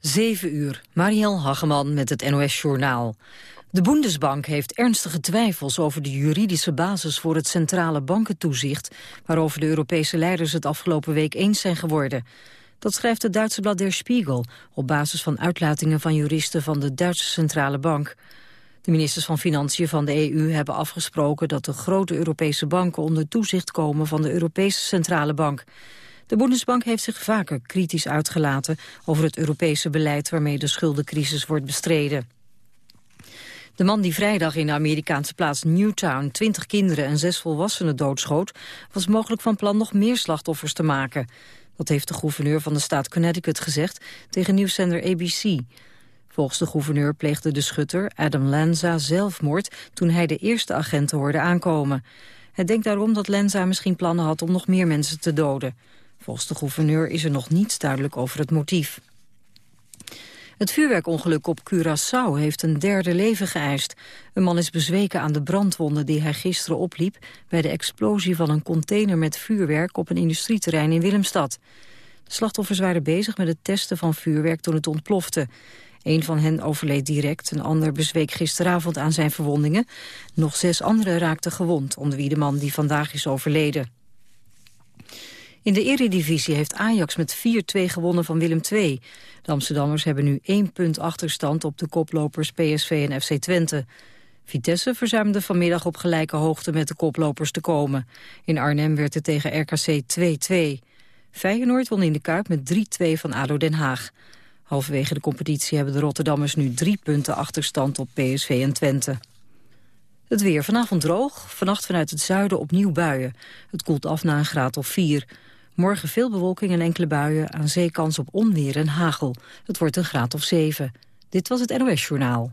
7 uur, Marielle Hageman met het NOS Journaal. De Bundesbank heeft ernstige twijfels over de juridische basis voor het centrale bankentoezicht, waarover de Europese leiders het afgelopen week eens zijn geworden. Dat schrijft het Duitse blad Der Spiegel op basis van uitlatingen van juristen van de Duitse Centrale Bank. De ministers van Financiën van de EU hebben afgesproken dat de grote Europese banken onder toezicht komen van de Europese Centrale Bank. De Bundesbank heeft zich vaker kritisch uitgelaten over het Europese beleid waarmee de schuldencrisis wordt bestreden. De man die vrijdag in de Amerikaanse plaats Newtown 20 kinderen en zes volwassenen doodschoot, was mogelijk van plan nog meer slachtoffers te maken. Dat heeft de gouverneur van de staat Connecticut gezegd tegen nieuwszender ABC. Volgens de gouverneur pleegde de schutter, Adam Lanza, zelfmoord toen hij de eerste agenten hoorde aankomen. Hij denkt daarom dat Lanza misschien plannen had om nog meer mensen te doden. Volgens de gouverneur is er nog niets duidelijk over het motief. Het vuurwerkongeluk op Curaçao heeft een derde leven geëist. Een man is bezweken aan de brandwonden die hij gisteren opliep... bij de explosie van een container met vuurwerk op een industrieterrein in Willemstad. De slachtoffers waren bezig met het testen van vuurwerk toen het ontplofte. Een van hen overleed direct, een ander bezweek gisteravond aan zijn verwondingen. Nog zes anderen raakten gewond, onder wie de man die vandaag is overleden. In de eredivisie heeft Ajax met 4-2 gewonnen van Willem II. De Amsterdammers hebben nu één punt achterstand op de koplopers PSV en FC Twente. Vitesse verzuimde vanmiddag op gelijke hoogte met de koplopers te komen. In Arnhem werd het tegen RKC 2-2. Feyenoord won in de Kuip met 3-2 van ADO Den Haag. Halverwege de competitie hebben de Rotterdammers nu drie punten achterstand op PSV en Twente. Het weer vanavond droog, vannacht vanuit het zuiden opnieuw buien. Het koelt af naar een graad of 4. Morgen veel bewolking en enkele buien, aan zeekans op onweer en hagel. Het wordt een graad of 7. Dit was het NOS Journaal.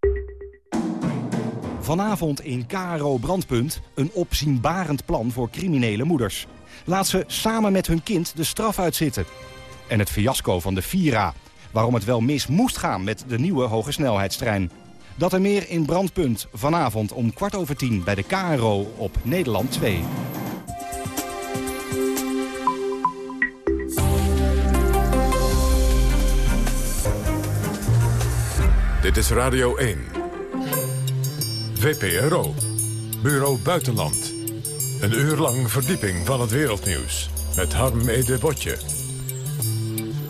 Vanavond in KRO Brandpunt een opzienbarend plan voor criminele moeders. Laat ze samen met hun kind de straf uitzitten. En het fiasco van de Vira. Waarom het wel mis moest gaan met de nieuwe hogesnelheidstrein. Dat er meer in Brandpunt vanavond om kwart over tien bij de KRO op Nederland 2. Dit is Radio 1. VPRO. Bureau Buitenland. Een uur lang verdieping van het wereldnieuws. Met Harm Ede Botje.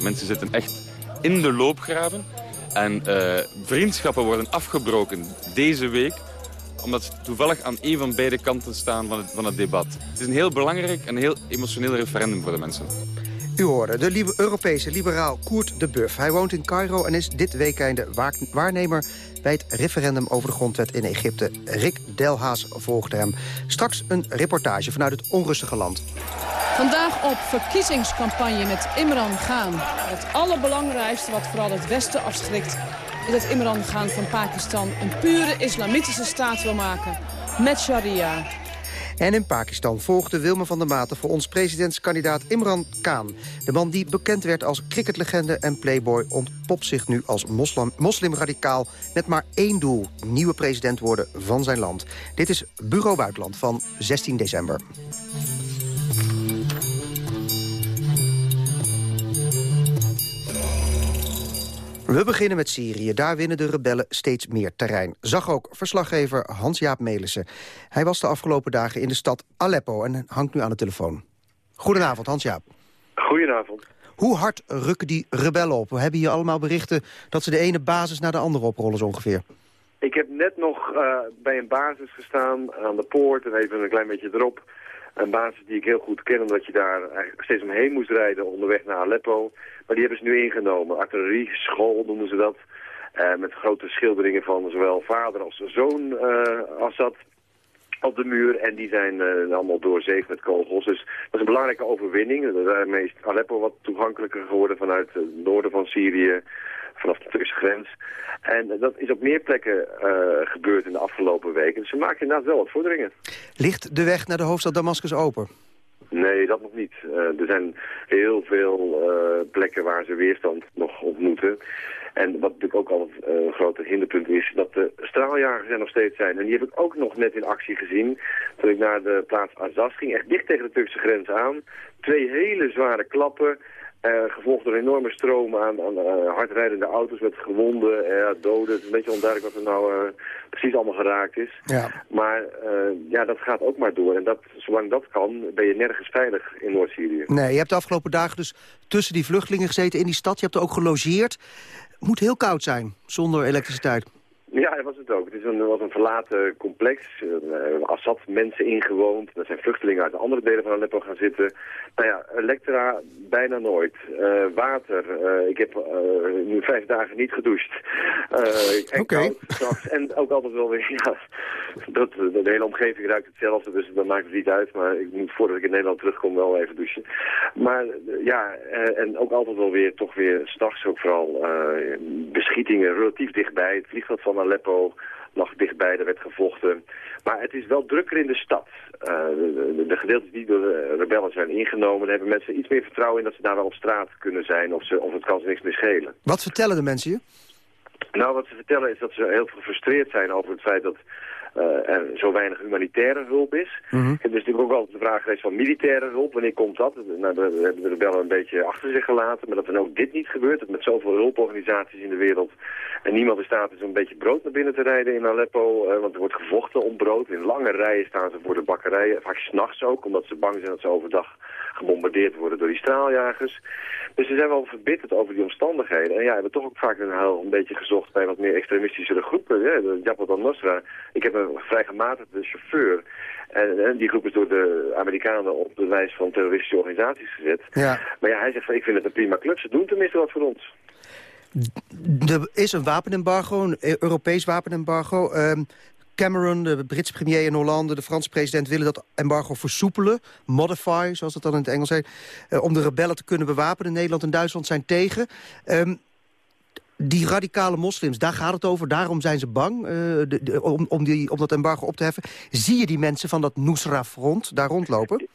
Mensen zitten echt in de loopgraven. En uh, vriendschappen worden afgebroken deze week omdat ze toevallig aan een van beide kanten staan van het, van het debat. Het is een heel belangrijk en heel emotioneel referendum voor de mensen. U hoorde de Europese liberaal Koert de Buff. Hij woont in Cairo en is dit weekende waarnemer bij het referendum over de grondwet in Egypte. Rick Delhaas volgde hem. Straks een reportage vanuit het onrustige land. Vandaag op verkiezingscampagne met Imran Khan. Het allerbelangrijkste wat vooral het Westen afschrikt... is dat Imran Khan van Pakistan een pure islamitische staat wil maken. Met sharia. En in Pakistan volgde Wilma van der Maten voor ons presidentskandidaat Imran Khan. De man die bekend werd als cricketlegende en playboy... ontpopt zich nu als moslim, moslimradicaal met maar één doel. Nieuwe president worden van zijn land. Dit is Bureau Buitenland van 16 december. We beginnen met Syrië. Daar winnen de rebellen steeds meer terrein. Zag ook verslaggever Hans-Jaap Melissen. Hij was de afgelopen dagen in de stad Aleppo en hangt nu aan de telefoon. Goedenavond, Hans-Jaap. Goedenavond. Hoe hard rukken die rebellen op? We hebben hier allemaal berichten dat ze de ene basis naar de andere oprollen zo ongeveer. Ik heb net nog uh, bij een basis gestaan aan de poort en even een klein beetje erop. Een basis die ik heel goed ken, omdat je daar eigenlijk steeds omheen moest rijden onderweg naar Aleppo. Maar die hebben ze nu ingenomen. Artillerie, school noemen ze dat. Uh, met grote schilderingen van zowel vader als zoon uh, Assad op de muur. En die zijn uh, allemaal doorzeefd met kogels. Dus dat is een belangrijke overwinning. Daarmee is Aleppo wat toegankelijker geworden vanuit het noorden van Syrië vanaf de Turkse grens. En dat is op meer plekken gebeurd in de afgelopen weken. Dus ze maken inderdaad wel wat vorderingen. Ligt de weg naar de hoofdstad Damascus open? Nee, dat nog niet. er zijn heel veel plekken waar ze weerstand nog ontmoeten. En wat natuurlijk ook al een grote hinderpunt is, dat de straaljagers er nog steeds zijn. En die heb ik ook nog net in actie gezien toen ik naar de plaats Azaz ging. Echt dicht tegen de Turkse grens aan. Twee hele zware klappen. Uh, gevolgd door een enorme stroom aan, aan uh, hardrijdende auto's met gewonden, uh, doden. Het is een beetje onduidelijk wat er nou precies allemaal geraakt is. Ja. Maar ja, dat gaat ook maar door. En dat, zolang dat kan, ben je nergens veilig in Noord-Syrië. Nee, je hebt de afgelopen dagen dus tussen die vluchtelingen gezeten in die stad. Je hebt er ook gelogeerd. Het moet heel koud zijn, zonder elektriciteit. Ja, dat was het ook. Het is een, was een verlaten complex. Uh, Assad mensen ingewoond. Er zijn vluchtelingen uit andere delen van Aleppo gaan zitten. Nou ja, elektra bijna nooit. Uh, water. Uh, ik heb nu vijf dagen niet gedoucht. Oké. Okay. En ook altijd wel weer, ja, dat, de, hele omgeving ruikt hetzelfde, dus dat maakt het niet uit. Maar ik moet voordat ik in Nederland terugkom wel even douchen. Maar ja, en ook altijd wel weer, toch weer s'nachts ook vooral beschietingen relatief dichtbij. Het vliegveld van Aleppo lag dichtbij, er werd gevochten. Maar het is wel drukker in de stad. Uh, de, de, gedeeltes die door de rebellen zijn ingenomen... hebben mensen iets meer vertrouwen in dat ze daar wel op straat kunnen zijn... of, ze, of het kan ze niks meer schelen. Wat vertellen de mensen je? Nou, wat ze vertellen is dat ze heel gefrustreerd zijn over het feit dat uh, er zo weinig humanitaire hulp is. Mm -hmm. Het is natuurlijk ook altijd de vraag geweest van militaire hulp. Wanneer komt dat? Nou, we hebben de rebellen een beetje achter zich gelaten. Maar dat er ook dit niet gebeurt. Dat met zoveel hulporganisaties in de wereld... en niemand in staat is om een beetje brood naar binnen te rijden in Aleppo. Uh, want er wordt gevochten om brood. In lange rijen staan ze voor de bakkerijen. Vaak s'nachts ook, omdat ze bang zijn dat ze overdag gebombardeerd worden door die straaljagers. Dus ze zijn wel verbitterd over die omstandigheden. En ja, hebben toch ook vaak een, een beetje gezocht bij wat meer extremistischere groepen. Hè? De Jabhat al-Nusra. Ik heb vrij gematigde chauffeur. En, en, die groep is door de Amerikanen op de lijst van terroristische organisaties gezet. Ja. Maar ja, hij zegt van ik vind het een prima club. Ze doen tenminste wat voor ons. Er is een wapenembargo, een Europees wapenembargo. Um, Cameron, de Britse premier in Hollande, de Franse president... willen dat embargo versoepelen, modify, zoals dat dan in het Engels heet... Uh, om de rebellen te kunnen bewapenen. Nederland en Duitsland zijn tegen. Um, die radicale moslims, daar gaat het over. Daarom zijn ze bang de, om, om, die, om dat embargo op te heffen. Zie je die mensen van dat Nusra-front daar rondlopen?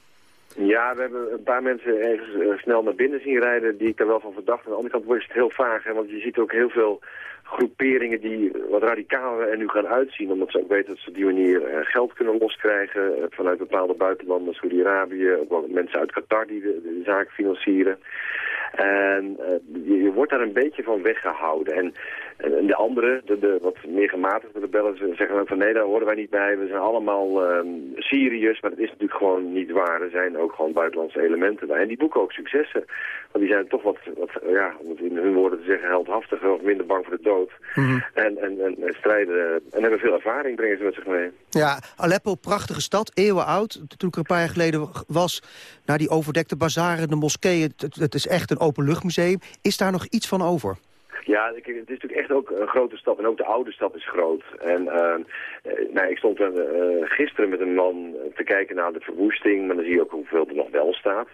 Ja, we hebben een paar mensen ergens uh, snel naar binnen zien rijden... die ik daar wel van verdacht. Aan de andere kant wordt het heel vaag, want je ziet ook heel veel groeperingen die wat radicaler er nu gaan uitzien. Omdat ze ook weten dat ze op die manier uh, geld kunnen loskrijgen vanuit bepaalde buitenlanden, Saudi-Arabië, ook wel mensen uit Qatar die de zaak financieren. En uh, je, je, wordt daar een beetje van weggehouden. En, en de anderen, de, de, wat meer gematigde rebellen, zeggen dan van nee, daar horen wij niet bij. We zijn allemaal um, Syriërs, maar dat is natuurlijk gewoon niet waar. Er zijn ook gewoon buitenlandse elementen bij. En die boeken ook successen. Want die zijn toch wat, wat ja, om het in hun woorden te zeggen, heldhaftiger of minder bang voor de dood. Mm -hmm. en, en, en, strijden en hebben veel ervaring, brengen ze met zich mee. Ja, Aleppo, prachtige stad, eeuwen oud. Toen ik er een paar jaar geleden was, naar die overdekte bazaren, de moskeeën, het, het is echt een openluchtmuseum. Is daar nog iets van over? Ja, het is natuurlijk echt ook een grote stad. En ook de oude stad is groot. En uh, nou, ik stond uh, gisteren met een man te kijken naar de verwoesting. Maar dan zie je ook hoeveel er nog wel staat.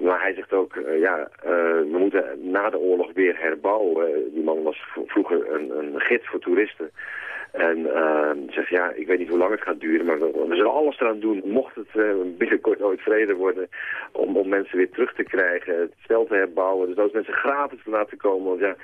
Maar hij zegt ook, ja, we moeten na de oorlog weer herbouwen. Die man was vroeger een, een gids voor toeristen. En uh, zegt, ja, ik weet niet hoe lang het gaat duren, maar we, zullen alles eraan doen, mocht het binnenkort nooit vrede worden, om, om mensen weer terug te krijgen, het stel te herbouwen, dus those mensen gratis te laten komen. Want ja,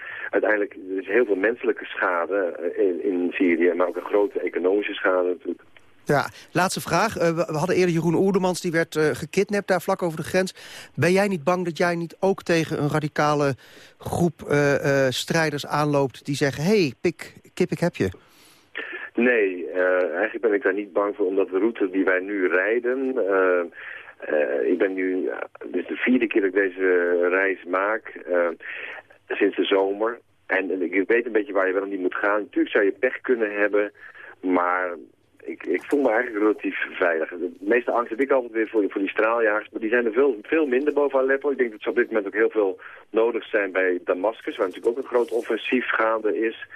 uiteindelijk er is heel veel menselijke schade in, in Syrië, maar ook een grote economische schade natuurlijk. Ja, laatste vraag. Uh, we hadden eerder Jeroen Oerdemans, die werd uh, gekidnapt daar vlak over de grens. Ben jij niet bang dat jij niet ook tegen een radicale groep uh, strijders aanloopt... die zeggen, hey, pik, kip, ik heb je? Nee, eigenlijk ben ik daar niet bang voor, omdat de route die wij nu rijden... Ik ben nu, dit is de vierde keer dat ik deze reis maak, sinds de zomer. En, ik weet een beetje waar je wel niet moet gaan. Natuurlijk zou je pech kunnen hebben, maar ik, ik voel me eigenlijk relatief veilig. De meeste angst heb ik altijd weer voor, voor die straaljagers, maar die zijn er veel, veel minder boven Aleppo. Ik denk dat ze op dit moment ook heel veel nodig zijn bij Damascus, waar natuurlijk ook een groot offensief gaande is...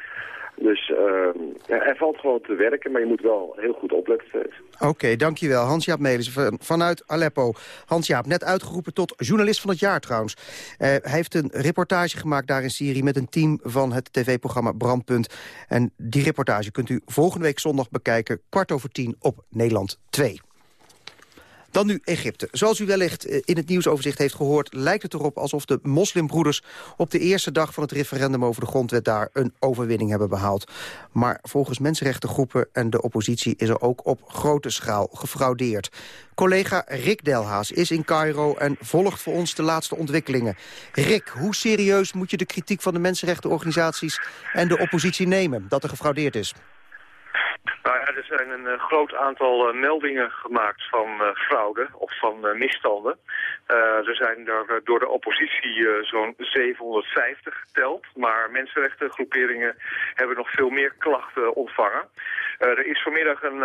Dus ehm, ja, er valt gewoon te werken, maar je moet wel heel goed opletten. Oké, dankjewel. Hans-Jaap Melissen vanuit Aleppo. Hans-Jaap, net uitgeroepen tot journalist van het jaar trouwens. Uh, hij heeft een reportage gemaakt daar in Syrië... met een team van het tv-programma Brandpunt. En die reportage kunt u volgende week zondag bekijken... kwart over tien op Nederland 2. Dan nu Egypte. Zoals u wellicht eh, in het nieuwsoverzicht heeft gehoord... lijkt het erop alsof de moslimbroeders op de eerste dag van het referendum over de grondwet daar een overwinning hebben behaald. Maar volgens mensenrechtengroepen en de oppositie is er ook op grote schaal gefraudeerd. Collega Rick Delhaas is in Cairo en volgt voor ons de laatste ontwikkelingen. Rick, hoe serieus moet je de kritiek van de mensenrechtenorganisaties en de oppositie nemen dat er gefraudeerd is? Nou ja, er zijn een uh, groot aantal uh, meldingen gemaakt van uh, fraude of van misstanden. er zijn er door de oppositie zo'n 750 geteld, maar mensenrechtengroeperingen hebben nog veel meer klachten ontvangen. er is vanmiddag een,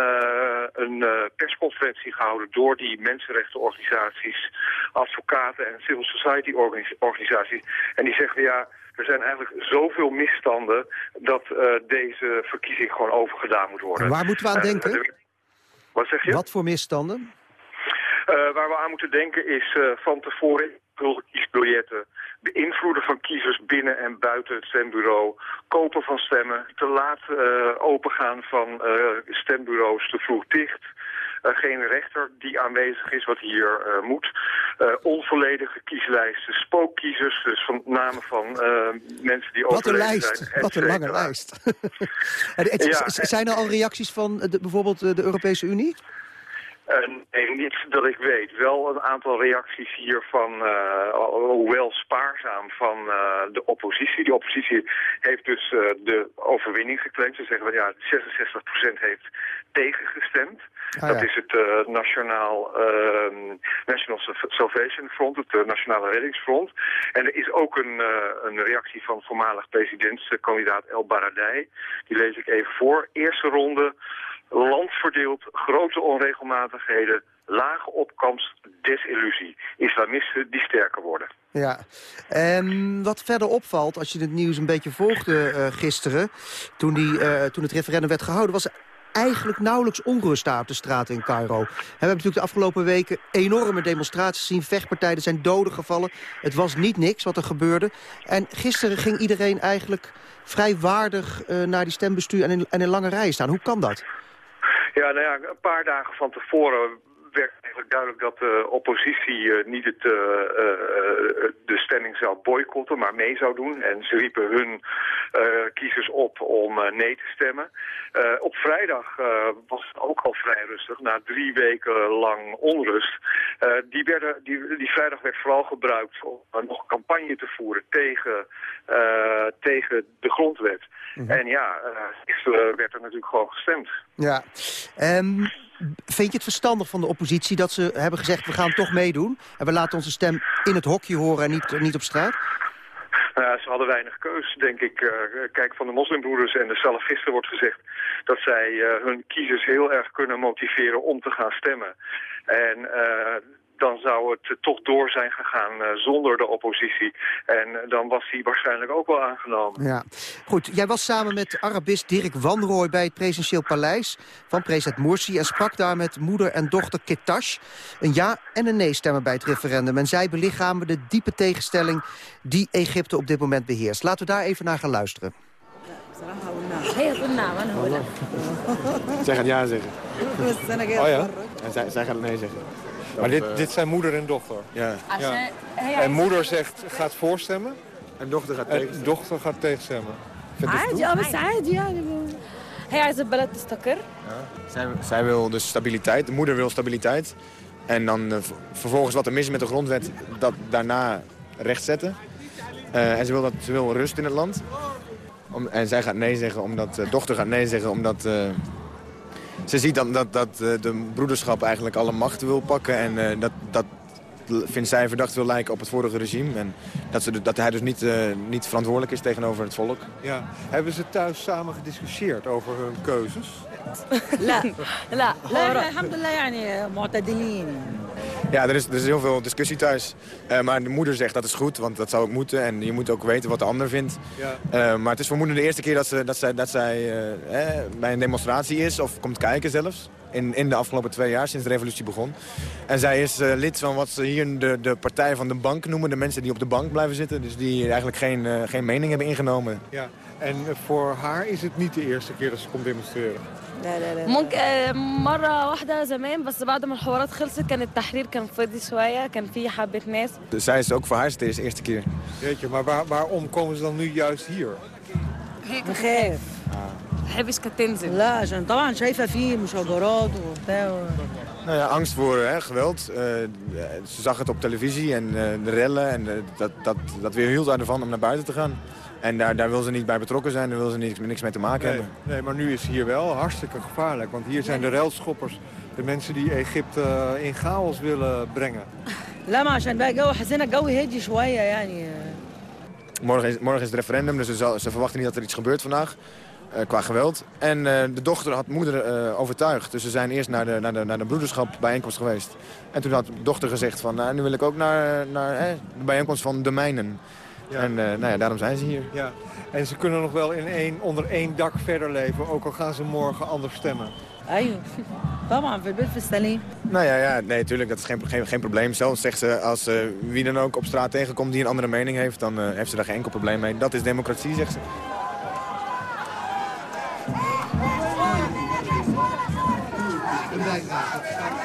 een persconferentie gehouden door die mensenrechtenorganisaties, advocaten en civil society organisaties. En die zeggen ja, er zijn eigenlijk zoveel misstanden dat uh, deze verkiezing gewoon overgedaan moet worden. waar moeten we aan denken? Uh, wat zeg je? Wat voor misstanden? Uh, waar we aan moeten denken is van tevoren kiesbiljetten, beïnvloeden van kiezers binnen en buiten het stembureau, kopen van stemmen, te laat opengaan van stembureaus, te vroeg dicht, uh, geen rechter die aanwezig is wat hier uh, moet. Uh, onvolledige kieslijsten, spookkiezers, dus van namen van mensen die Wat een lijst, wat een lange lijst. ja, zijn er al reacties van de, bijvoorbeeld de Europese Unie? Nee, niet dat ik weet. Wel een aantal reacties hiervan, uh, hoewel spaarzaam, van uh, de oppositie. Die oppositie heeft dus de overwinning geclaimd. Ze zeggen van ja, 66% heeft tegengestemd. Ah, dat is het uh, Nationaal, uh, National Salvation Front, het uh, Nationale Reddingsfront. En er is ook een, een reactie van voormalig presidentskandidaat El Baradei. Die lees ik even voor. Eerste ronde, land verdeeld, grote onregelmatigheden, lage opkomst, desillusie. Islamisten die sterker worden. Ja, en wat verder opvalt, als je het nieuws een beetje volgde uh, gisteren... Toen, die, uh, toen het referendum werd gehouden... was eigenlijk nauwelijks onrust daar op de straten in Cairo. We hebben natuurlijk de afgelopen weken enorme demonstraties gezien. Vechtpartijen zijn doden gevallen. Het was niet niks wat er gebeurde. En gisteren ging iedereen eigenlijk vrij waardig uh, naar die stembestuur en in, en in lange rijen staan. Hoe kan dat? Ja, nou ja, een paar dagen van tevoren werd eigenlijk duidelijk dat de oppositie uh, niet het, uh, uh, de stemming zou boycotten, maar mee zou doen. En ze riepen hun kiezers op om nee te stemmen. op vrijdag was het ook al vrij rustig, na drie weken lang onrust. die, werden, die, die vrijdag werd vooral gebruikt om nog campagne te voeren tegen, tegen de grondwet. Mm -hmm. En ja, gisteren werd er natuurlijk gewoon gestemd. Ja, um... Vind je het verstandig van de oppositie dat ze hebben gezegd... we gaan toch meedoen en we laten onze stem in het hokje horen en niet, niet op straat? Nou ze hadden weinig keus, denk ik. Uh, kijk, van de moslimbroeders en de salafisten wordt gezegd... dat zij uh, hun kiezers heel erg kunnen motiveren om te gaan stemmen. En uh, dan zou het toch door zijn gegaan uh, zonder de oppositie. En uh, dan was hij waarschijnlijk ook wel aangenomen. Ja. Goed, jij was samen met Arabist Dirk Wanrooy bij het presidentieel paleis van president Morsi... en sprak daar met moeder en dochter Ketash. Een ja- en een nee-stemmen bij het referendum. En zij belichamen de diepe tegenstelling die Egypte op dit moment beheerst. Laten we daar even naar gaan luisteren. Zij gaat ja zeggen. Oh ja? En zij, zij gaat nee zeggen. Maar dit, dit zijn moeder en dochter? Ja. ja. En moeder zegt, gaat voorstemmen? En dochter gaat tegenstemmen? En dochter gaat tegenstemmen. Zij, zij wil dus stabiliteit, de moeder wil stabiliteit. En dan uh, vervolgens wat er mis is met de grondwet, dat daarna rechtzetten. Uh, en ze wil, dat, ze wil rust in het land. Om, en zij gaat nee zeggen, omdat de uh, dochter gaat nee zeggen, omdat ze ziet dat, dat de broederschap eigenlijk alle macht wil pakken. En uh, dat, dat vindt zij verdacht wil lijken op het vorige regime. En dat, ze, dat hij dus niet, uh, niet verantwoordelijk is tegenover het volk. Ja. Hebben ze thuis samen gediscussieerd over hun keuzes? لا لا لا الحمد لله يعني معتدلين Ja, er is, er is heel veel discussie thuis. Uh, maar de moeder zegt dat is goed, want dat zou ook moeten. En je moet ook weten wat de ander vindt. Ja. Uh, maar het is voor moeder de eerste keer dat, ze, dat zij, dat zij uh, bij een demonstratie is of komt kijken zelfs. In, in de afgelopen twee jaar, sinds de revolutie begon. En zij is lid van wat ze hier de, de partij van de bank noemen. De mensen die op de bank blijven zitten. Dus die eigenlijk geen, geen mening hebben ingenomen. Ja. En voor haar is het niet de eerste keer dat ze komt demonstreren. لا لا لا ممكن مرة واحدة زمان بس بعد ما الحوارات خلصت كان التحرير كان فاضي شوية كان في حبة ناس Zij is ook voor haar is het de eerste keer. Weet je, maar waar, waarom komen ze dan nu juist hier? بخاف بحبش كانت تنزل لا عشان طبعا شايفة فيه مشاجرات وبتاع nou ja, angst voor hè, geweld. Uh, ze zag het op televisie en uh, de rellen. En uh, dat, dat, dat weerhield haar ervan om naar buiten te gaan. En daar, daar wil ze niet bij betrokken zijn, daar wil ze niks, niks mee te maken nee, hebben. Nee, maar nu is hier wel hartstikke gevaarlijk. Want hier zijn de relschoppers, de mensen die Egypte in chaos willen brengen. Morgen is, morgen is het referendum, dus ze, zal, ze verwachten niet dat er iets gebeurt vandaag. Uh, qua geweld. En uh, de dochter had moeder uh, overtuigd. Dus ze zijn eerst naar de, naar de, naar de broederschap bijeenkomst geweest. En toen had de dochter gezegd van, nou, nu wil ik ook naar, naar de bijeenkomst van de mijnen. Ja. En nou ja, daarom zijn ze hier. Ja. En ze kunnen nog wel in één, onder één dak verder leven, ook al gaan ze morgen anders stemmen. Ayo, طبعا في البيت في Nou ja, ja, nee, natuurlijk, dat is geen, geen, geen probleem. Zelfs zegt ze, als uh, wie dan ook op straat tegenkomt die een andere mening heeft, dan uh, heeft ze daar geen enkel probleem mee. Dat is democratie, zegt ze.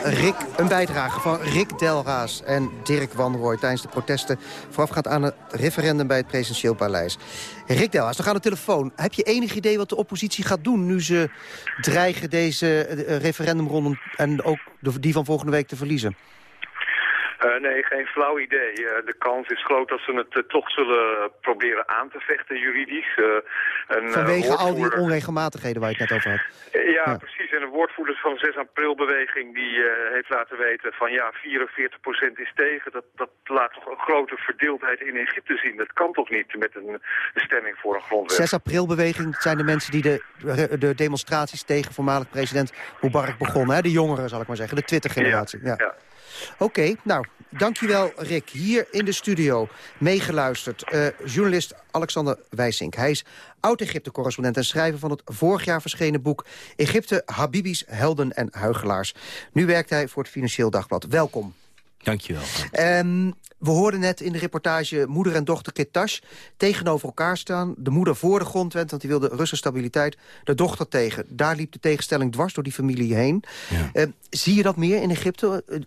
Rick, een bijdrage van Rick Delraas en Dirk Wanrooy... tijdens de protesten voorafgaand aan het referendum bij het presidentieel paleis. Rick Delraas, dan gaat de telefoon. Heb je enig idee wat de oppositie gaat doen... nu ze dreigen deze eh, referendumronde en ook die van volgende week te verliezen? Uh, nee, geen flauw idee. Uh, de kans is groot dat ze het uh, toch zullen proberen aan te vechten juridisch. Een, Vanwege al die onregelmatigheden waar je het net over had. Ja, ja, precies. En een woordvoerder van de 6 april-beweging die heeft laten weten van ja, 44% is tegen. Dat, dat laat toch een grote verdeeldheid in Egypte zien. Dat kan toch niet met een, stemming voor een grondwet. 6 april-beweging zijn de mensen die de, de demonstraties tegen voormalig president Mubarak begonnen. Hè? De jongeren, zal ik maar zeggen. De Twitter-generatie. ja. ja. Oké, nou, dankjewel Rick. Hier in de studio meegeluisterd. Uh, journalist Alexander Wijsink. Hij is oud-Egypte-correspondent en schrijver van het vorig jaar verschenen boek... Egypte, Habibis, Helden en Huigelaars. Nu werkt hij voor het Financieel Dagblad. Welkom. Dankjewel. Um, we hoorden net in de reportage moeder en dochter Kitash tegenover elkaar staan. De moeder voor de grondwet, want die wilde en stabiliteit. De dochter tegen. Daar liep de tegenstelling dwars door die familie heen. Ja. Uh, zie je dat meer in Egypte? Uh,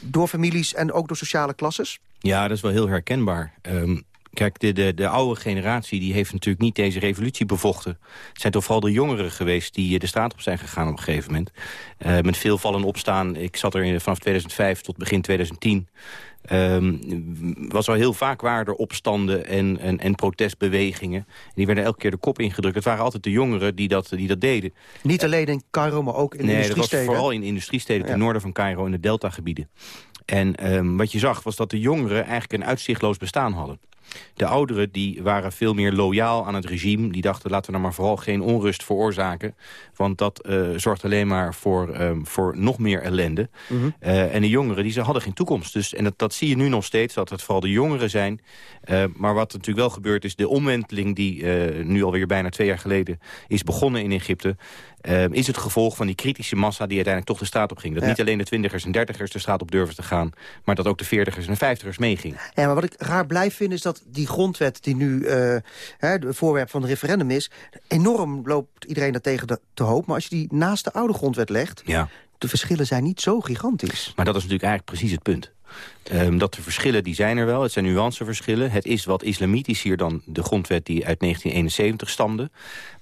door families en ook door sociale klasses? Ja, dat is wel heel herkenbaar. Um, Kijk, de, de, de oude generatie die heeft natuurlijk niet deze revolutie bevochten. Het zijn toch vooral de jongeren geweest die eh, de straat op zijn gegaan op een gegeven moment. Uh, met veel vallen opstaan. Ik zat er vanaf 2005 tot begin 2010. Um, was al heel vaak waren er opstanden en, en, en protestbewegingen. En die werden elke keer de kop ingedrukt. Het waren altijd de jongeren die dat, die dat deden. Niet alleen in Cairo, maar ook in nee, industriesteden? Nee, vooral in industriesteden ten noorden van Cairo in de deltagebieden. En um, wat je zag was dat de jongeren eigenlijk een uitzichtloos bestaan hadden. De ouderen die waren veel meer loyaal aan het regime. Die dachten, laten we nou maar vooral geen onrust veroorzaken. Want dat uh, zorgt alleen maar voor, um, voor nog meer ellende. Mm -hmm. uh, en de jongeren, die ze hadden geen toekomst. Dus, en dat, dat zie je nu nog steeds, dat het vooral de jongeren zijn. Uh, maar wat natuurlijk wel gebeurt is de omwenteling... die nu alweer bijna twee jaar geleden is begonnen in Egypte... Uh, is het gevolg van die kritische massa die uiteindelijk toch de straat op ging. Dat ja. niet alleen de twintigers en dertigers de straat op durven te gaan... maar dat ook de veertigers en vijftigers meeging. Ja, maar wat ik raar blijf vind is dat die grondwet... die nu uh, het voorwerp van het referendum is... enorm loopt iedereen daar tegen de, te hoop. Maar als je die naast de oude grondwet legt... Ja. De verschillen zijn niet zo gigantisch. Maar dat is natuurlijk eigenlijk precies het punt. Um, dat de verschillen, die zijn er wel. Het zijn nuanceverschillen. Het is wat islamitisch hier dan de grondwet die uit 1971 stamde.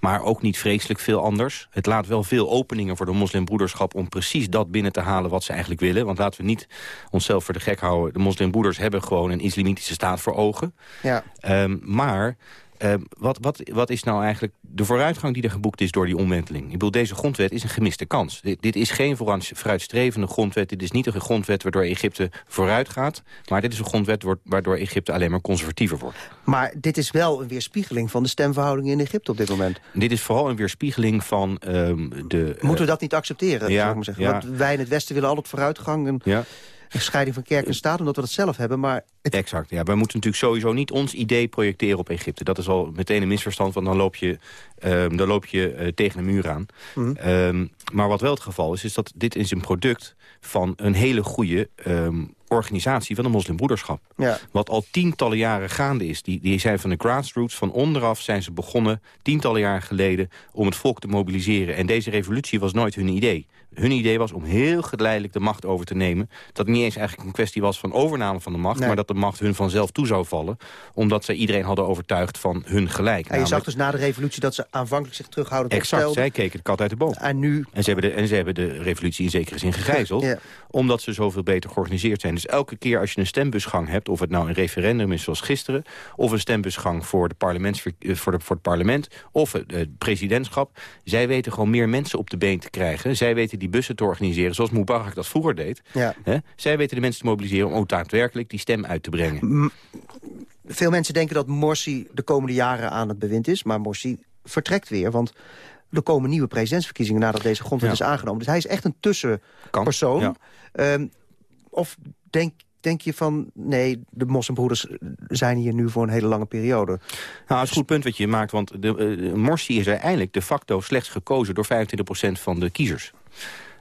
Maar ook niet vreselijk veel anders. Het laat wel veel openingen voor de moslimbroederschap... om precies dat binnen te halen wat ze eigenlijk willen. Want laten we niet onszelf voor de gek houden. De moslimbroeders hebben gewoon een islamitische staat voor ogen. Ja. Um, maar... Uh, wat, wat, wat is nou eigenlijk de vooruitgang die er geboekt is door die omwenteling? Ik bedoel, deze grondwet is een gemiste kans. Dit, dit is geen vooruitstrevende grondwet. Dit is niet een grondwet waardoor Egypte vooruit gaat. Maar dit is een grondwet waardoor Egypte alleen maar conservatiever wordt. Maar dit is wel een weerspiegeling van de stemverhoudingen in Egypte op dit moment. Dit is vooral een weerspiegeling van um, de... Moeten we dat niet accepteren? Ja, ik maar zeggen? Ja. Want wij in het Westen willen altijd vooruitgang. En... Ja. Een scheiding van kerk en staat, omdat we dat zelf hebben. Maar Exact, ja. Wij moeten natuurlijk sowieso niet ons idee projecteren op Egypte. Dat is al meteen een misverstand, want dan loop je, ehm, dan loop je eh, tegen een muur aan. Mhm. Ehm, maar wat wel het geval is, is dat dit is een product van een hele goede ehm, organisatie van de moslimbroederschap. Ja. Wat al tientallen jaren gaande is. Die, die zijn van de grassroots, van onderaf zijn ze begonnen... tientallen jaren geleden om het volk te mobiliseren. En deze revolutie was nooit hun idee. Hun idee was om heel geleidelijk de macht over te nemen. Dat het niet eens eigenlijk een kwestie was van overname van de macht... Nee. maar dat de macht hun vanzelf toe zou vallen. Omdat zij iedereen hadden overtuigd van hun gelijk. en je zag dus na de revolutie dat ze aanvankelijk zich terughoudend Exact, opstelden. zij keken de kat uit de boom. En nu... En ze hebben de, en ze hebben de revolutie in zekere zin gegijzeld. Ja. Omdat ze zoveel beter georganiseerd zijn. Dus elke keer als je een stembusgang hebt... of het nou een referendum is zoals gisteren... of een stembusgang voor, de parlementsver- eh, voor, de, voor het parlement... of het eh, presidentschap... zij weten gewoon meer mensen op de been te krijgen. Zij weten die bussen te organiseren zoals Mubarak dat vroeger deed. Ja. Hè? Zij weten de mensen te mobiliseren om ook daadwerkelijk die stem uit te brengen. M- Veel mensen denken dat Morsi de komende jaren aan het bewind is. Maar Morsi vertrekt weer, want er komen nieuwe presidentsverkiezingen... nadat deze grondwet Ja. is aangenomen. Dus hij is echt een tussenpersoon. ja. Ehm, of denk, denk je van, nee, de moslimbroeders zijn hier nu voor een hele lange periode? Nou, dat is een goed punt wat je maakt, want de, eh, Morsi is uiteindelijk de facto slechts gekozen door 25% van de kiezers.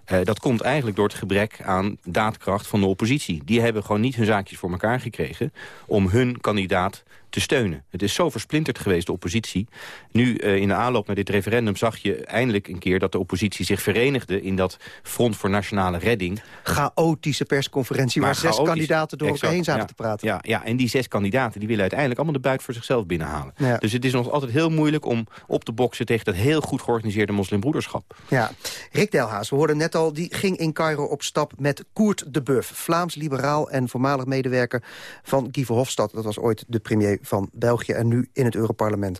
Eh, dat komt eigenlijk door het gebrek aan daadkracht van de oppositie. Die hebben gewoon niet hun zaakjes voor elkaar gekregen om hun kandidaat te steunen. Het is zo versplinterd geweest, de oppositie. Nu, eh, in de aanloop naar dit referendum, zag je eindelijk een keer... dat de oppositie zich verenigde in dat Front voor Nationale Redding. Chaotische persconferentie waar zes kandidaten door elkaar heen zaten ja. te praten. Ja, ja, en die zes kandidaten die willen uiteindelijk allemaal de buit voor zichzelf binnenhalen. Ja. Dus het is nog altijd heel moeilijk om op te boksen tegen dat heel goed georganiseerde moslimbroederschap. Ja, Rick Delhaas, we hoorden net al, die ging in Cairo op stap met Koert de Buff. Vlaams liberaal en voormalig medewerker van Guy Verhofstadt. Dat was ooit de premier van België en nu in het Europarlement.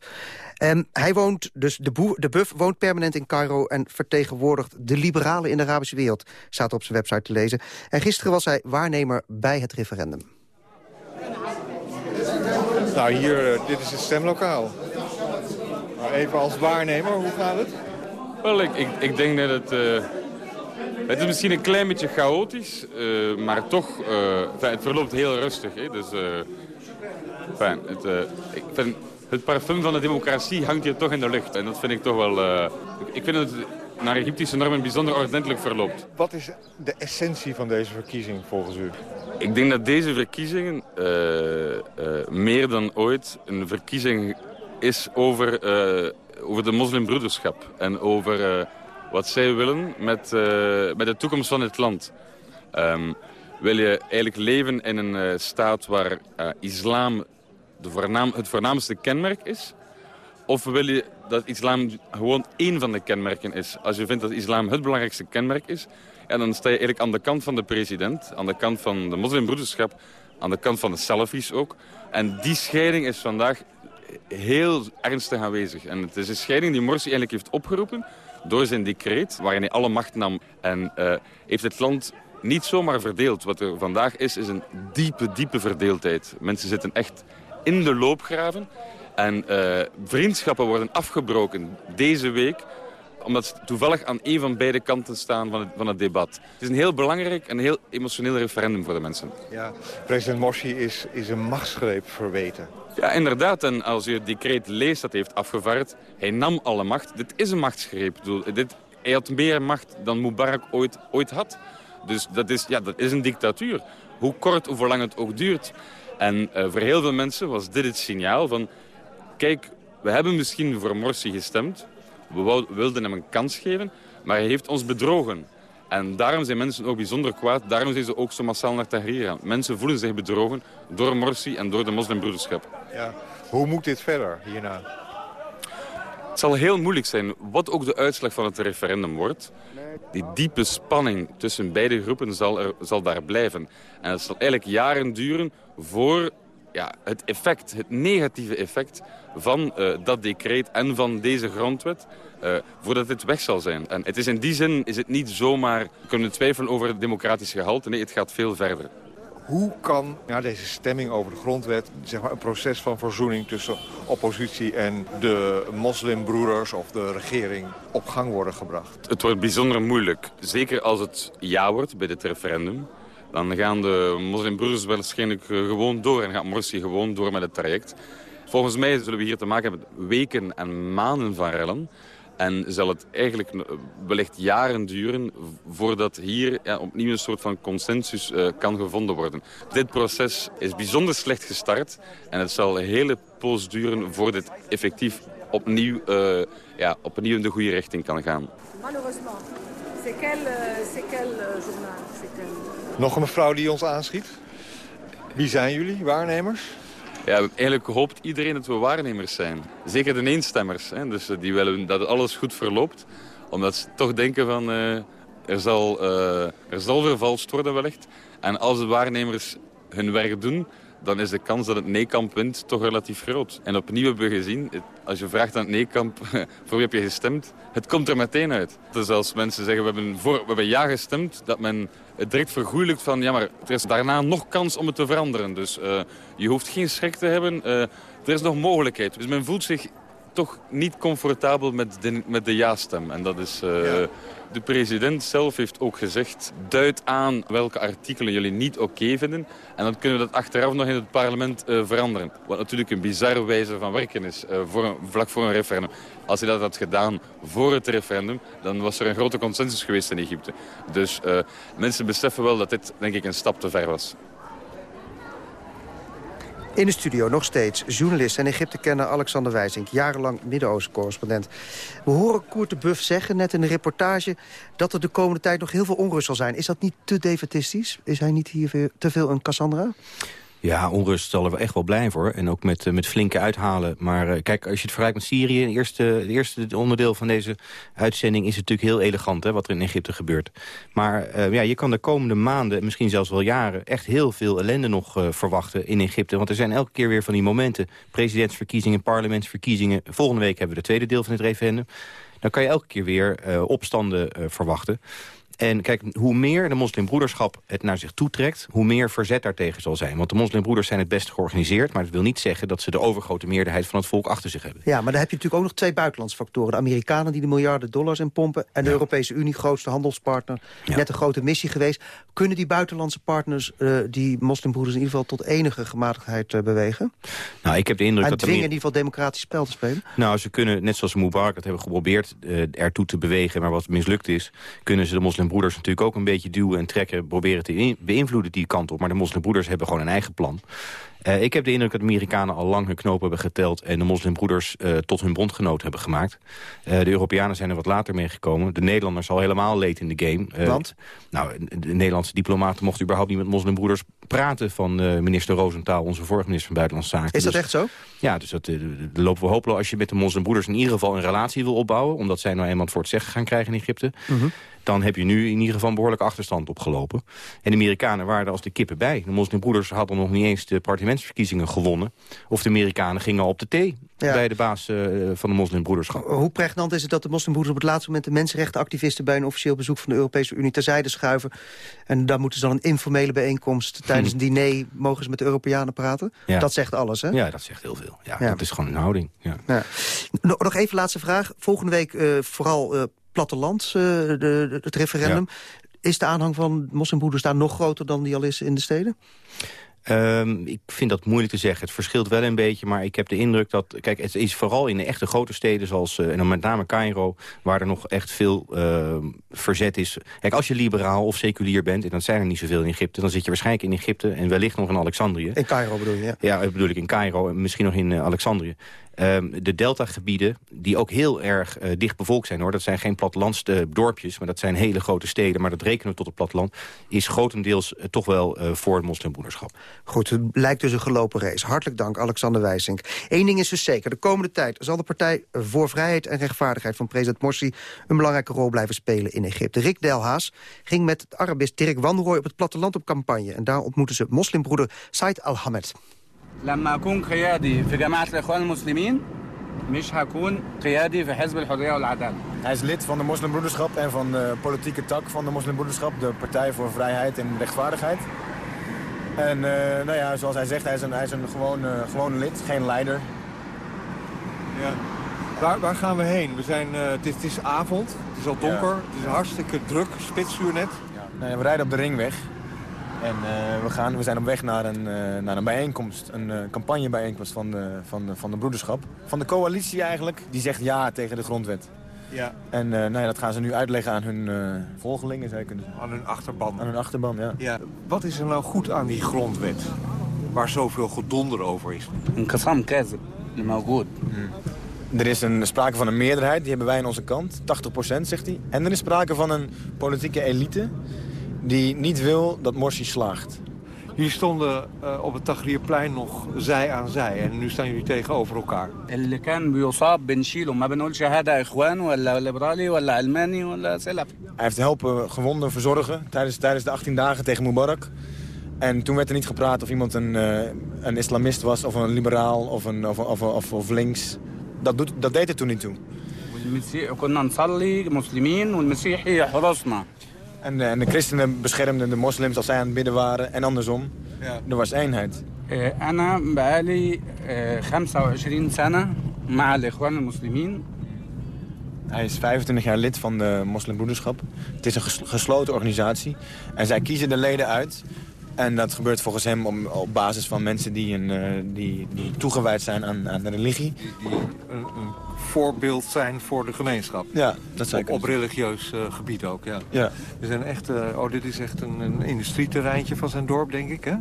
En hij woont, dus de, boer, de Buff woont permanent in Cairo... en vertegenwoordigt de liberalen in de Arabische wereld. Staat op zijn website te lezen. En gisteren was hij waarnemer bij het referendum. Nou, hier, eh, dit is het stemlokaal. Maar even als waarnemer, hoe gaat het? Wel, ik, ik, ik denk dat het... eh, het is misschien een klein beetje chaotisch, eh, maar toch... eh, het verloopt heel rustig. Hè? Dus, enfin, het, eh, ik vind, het parfum van de democratie hangt hier toch in de lucht. En dat vind ik toch wel... eh, ik, vind dat het naar Egyptische normen bijzonder ordentelijk verloopt. Wat is de essentie van deze verkiezing volgens u? Ik denk dat deze verkiezingen eh, meer dan ooit een verkiezing is over, over de moslimbroederschap. En over wat zij willen met, met de toekomst van het land. Ehm, wil je eigenlijk leven in een staat waar eh, islam het voornaamste kenmerk is? Of wil je dat islam gewoon één van de kenmerken is? Als je vindt dat islam het belangrijkste kenmerk is... Ja, dan sta je eigenlijk aan de kant van de president, aan de kant van de moslimbroederschap... aan de kant van de Salafis ook. En die scheiding is vandaag heel ernstig aanwezig. En het is een scheiding die Morsi eigenlijk heeft opgeroepen door zijn decreet... waarin hij alle macht nam en eh, heeft het land niet zomaar verdeeld. Wat er vandaag is, is een diepe, diepe verdeeldheid. Mensen zitten echt in de loopgraven... En eh, vriendschappen worden afgebroken deze week omdat ze toevallig aan een van beide kanten staan van het, van het debat. Het is een heel belangrijk en heel emotioneel referendum voor de mensen. Ja, president Morsi is, is een machtsgreep verweten. Ja, inderdaad. En als je het decreet leest dat hij heeft afgevaardigd, hij nam alle macht. Dit is een machtsgreep. Ik bedoel, dit, hij had meer macht dan Mubarak ooit, ooit had. Dus dat is, ja, dat is een dictatuur. Hoe kort of hoe lang het ook duurt. En eh, voor heel veel mensen was dit het signaal van... Kijk, we hebben misschien voor Morsi gestemd. We wilden hem een kans geven, maar hij heeft ons bedrogen. En daarom zijn mensen ook bijzonder kwaad. Daarom zijn ze ook zo massaal naar Tahrir gaan. Mensen voelen zich bedrogen door Morsi en door de moslimbroederschap. Ja. Hoe moet dit verder hierna? Het zal heel moeilijk zijn, wat ook de uitslag van het referendum wordt. Die diepe spanning tussen beide groepen zal, er, zal daar blijven. En het zal eigenlijk jaren duren voor ja, het effect, het negatieve effect van eh, dat decreet en van deze grondwet, eh, voordat het weg zal zijn. En het is in die zin is het niet zomaar kunnen twijfelen over het democratische gehalte. Nee, het gaat veel verder. Hoe kan ja, deze stemming over de grondwet zeg maar, een proces van verzoening tussen oppositie en de moslimbroeders of de regering op gang worden gebracht? Het wordt bijzonder moeilijk. Zeker als het ja wordt bij dit referendum. dan gaan de moslimbroeders waarschijnlijk gewoon door en gaat Morsi gewoon door met het traject. Volgens mij zullen we hier te maken hebben met weken en maanden van rellen. En zal het eigenlijk wellicht jaren duren voordat hier ja, opnieuw een soort van consensus uh, kan gevonden worden. Dit proces is bijzonder slecht gestart en het zal een hele poos duren voordat dit effectief opnieuw, uh, ja, opnieuw in de goede richting kan gaan. Malheureusement. C'est quel, quel journal? Nog een mevrouw die ons aanschiet. Wie zijn jullie, waarnemers? Ja, eigenlijk hoopt iedereen dat we waarnemers zijn. Zeker de eenstemmers. Hè. Dus eh, die willen dat alles goed verloopt. Omdat ze toch denken van... Uh, er, zal, uh, er zal vervalst worden wellicht. En als de waarnemers hun werk doen dan is de kans dat het nee-kamp wint toch relatief groot. En opnieuw hebben we gezien, als je vraagt aan het nee-kamp voor wie heb je gestemd, het komt er meteen uit. Dus als mensen zeggen we hebben, voor, we hebben ja gestemd, dat men het direct vergoeilijkt van ja maar er is daarna nog kans om het te veranderen. Dus uh, je hoeft geen schrik te hebben, uh, er is nog mogelijkheid. Dus men voelt zich toch niet comfortabel met de, met de ja-stem. En dat is... Uh, ja. De president zelf heeft ook gezegd... duid aan welke artikelen jullie niet oké vinden. En dan kunnen we dat achteraf nog in het parlement uh, veranderen. Wat natuurlijk een bizarre wijze van werken is, uh, voor een, vlak voor een referendum. Als hij dat had gedaan voor het referendum... dan was er een grote consensus geweest in Egypte. Dus mensen beseffen wel dat dit, denk ik, een stap te ver was. In de studio nog steeds journalist en Egypte-kenner Alexander Wijzink... jarenlang Midden-Oosten-correspondent. We horen Koert de Buff zeggen, net in de reportage... dat er de komende tijd nog heel veel onrust zal zijn. Is dat niet te defetistisch? Is hij niet hier te veel een Cassandra? Ja, onrust zal er echt wel blij voor. En ook met, eh, met flinke uithalen. Maar uh, kijk, als je het vergelijkt met Syrië... Het eerste, het eerste onderdeel van deze uitzending is natuurlijk heel elegant... Hè, wat er in Egypte gebeurt. Maar uh, ja, je kan de komende maanden, misschien zelfs wel jaren... echt heel veel ellende nog verwachten in Egypte. Want er zijn elke keer weer van die momenten. Presidentsverkiezingen, parlementsverkiezingen. Volgende week hebben we het tweede deel van het referendum. Dan kan je elke keer weer opstanden verwachten. En kijk, hoe meer de moslimbroederschap het naar zich toetrekt... hoe meer verzet daartegen zal zijn. Want de moslimbroeders zijn het best georganiseerd... maar dat wil niet zeggen dat ze de overgrote meerderheid van het volk achter zich hebben. Ja, maar dan heb je natuurlijk ook nog twee buitenlandse factoren. De Amerikanen die de miljarden dollars in pompen... en de Europese Unie, grootste handelspartner. Net een grote missie geweest. Kunnen die buitenlandse partners uh, die moslimbroeders in ieder geval... tot enige gematigdheid uh, bewegen? Nou, ik heb de indruk en dat... dwingen in ieder geval democratisch spel te spelen? Nou, ze kunnen, net zoals Mubarak dat hebben geprobeerd... Uh, ertoe te bewegen, maar wat mislukt is... kunnen ze de moslimbroeders moslimbroeders natuurlijk ook een beetje duwen en trekken... proberen te beïnvloeden die kant op. Maar de moslimbroeders hebben gewoon een eigen plan. Uh, ik heb de indruk dat de Amerikanen al lang hun knoop hebben geteld... en de moslimbroeders uh, tot hun bondgenoot hebben gemaakt. Uh, de Europeanen zijn er wat later meegekomen. De Nederlanders al helemaal leed in de game. Want? Nou, de Nederlandse diplomaten mochten überhaupt niet met moslimbroeders praten... van minister Roosentaal, onze vorige minister van Buitenlandse Zaken. Is dat dus, echt zo? Ja, dus dat lopen we hopeloos als je met de moslimbroeders... in ieder geval een relatie wil opbouwen... omdat zij nou eenmaal voor het zeggen gaan krijgen in Egypte... -hmm dan heb je nu in ieder geval een behoorlijke achterstand opgelopen. En de Amerikanen waren er als de kippen bij. De moslimbroeders hadden nog niet eens de parlementsverkiezingen gewonnen. Of de Amerikanen gingen al op de thee ja. bij de baas uh, van de moslimbroederschap. Hoe pregnant is het dat de moslimbroeders op het laatste moment... de mensenrechtenactivisten bij een officieel bezoek van de Europese Unie terzijde schuiven. En daar moeten ze dan een informele bijeenkomst. Tijdens een diner mogen ze met de Europeanen praten. Ja. Dat zegt alles, hè? Ja, dat zegt heel veel. Ja, Dat is gewoon een houding. Ja. Nog even laatste vraag. Volgende week uh, vooral... Uh, platteland, uh, de, de, het referendum. Ja. Is de aanhang van moslimbroeders daar nog groter dan die al is in de steden? Um, ik vind dat moeilijk te zeggen. Het verschilt wel een beetje, maar ik heb de indruk dat... Kijk, het is vooral in de echte grote steden zoals... Uh, en dan met name Cairo, waar er nog echt veel uh, verzet is. Kijk, als je liberaal of seculier bent, en dat zijn er niet zoveel in Egypte... dan zit je waarschijnlijk in Egypte en wellicht nog in Alexandrië. In Cairo bedoel je, ja. Ja, bedoel ik in Cairo en misschien nog in uh, Alexandrië. Um, de deltagebieden, die ook heel erg uh, dicht bevolkt zijn. hoor. Dat zijn geen plattelandsdorpjes, uh, maar dat zijn hele grote steden. Maar dat rekenen we tot het platteland. Is grotendeels uh, toch wel voor het moslimbroederschap. Goed, het lijkt dus een gelopen race. Hartelijk dank, Alexander Wijsink. Eén ding is dus zeker. De komende tijd zal de Partij voor Vrijheid en Rechtvaardigheid... van president Morsi een belangrijke rol blijven spelen in Egypte. Rick Delhaas ging met het Arabist Dirk Wanroy op het platteland op campagne. En daar ontmoeten ze moslimbroeder Said Al-Hamed. لما أكون قيادي في جماعة الإخوان المسلمين مش هكون قيادي في حزب الحرية والعدالة. Hij is lid van de moslimbroederschap en van de politieke tak van de moslimbroederschap, de Partij voor Vrijheid en Rechtvaardigheid. En uh, nou ja, zoals hij zegt, hij is een, hij is een gewoon, uh, gewoon lid, geen leider. Ja. Waar, waar gaan we heen? We zijn, uh, het, is, het is avond, het is al donker, ja. het is hartstikke druk, spitsuur net. Ja. Nou ja, we rijden op de ringweg. en eh, we, gaan, we zijn op weg naar een, eh, naar een bijeenkomst, een uh, campagnebijeenkomst van de, van, de, van de broederschap. Van de coalitie eigenlijk, die zegt ja tegen de grondwet. Ja. En nou ja, dat gaan ze nu uitleggen aan hun volgelingen, zou je kunnen zeggen. Aan hun achterban. Aan hun achterban, ja. ja. Wat is er nou goed aan die grondwet, waar zoveel gedonder over is? Een kasam keizer, maar goed. Er is een, sprake van een meerderheid, die hebben wij aan onze kant. 80% zegt hij. En er is sprake van een politieke elite die niet wil dat Morsi slaagt. Jullie stonden uh, op het Tahrirplein nog zij aan zij en nu staan jullie tegenover elkaar. اللي كان بيصاب بنشيله ما بنقولش هذا اخوان ولا ليبرالي ولا علماني ولا سلفي. Hij heeft helpen gewonden verzorgen tijdens, tijdens de 18 dagen tegen Mubarak. En toen werd er niet gepraat of iemand een, uh, een islamist was of een liberaal of, een, of, of, of, of links. Dat, doet, dat deed er toen niet toe. كنا نصلي مسلمين والمسيحي يحرسنا. En de, en de christenen beschermden de moslims als zij aan het bidden waren en andersom. Ja. Er was eenheid. أنا بقالي 25 سنة مع الإخوان المسلمين. Hij is 25 jaar lid van de moslimbroederschap. Het is een gesloten organisatie. En zij kiezen de leden uit. en dat gebeurt volgens hem op basis van mensen die, een, eh, die, die toegewijd zijn aan, aan de religie. Die, een, voorbeeld zijn voor de gemeenschap. Ja, dat zou ik Op, religieus eh, gebied ook, ja. ja. Er zijn echt, eh, oh, dit is echt een, industrieterreintje van zijn dorp, denk ik, hè?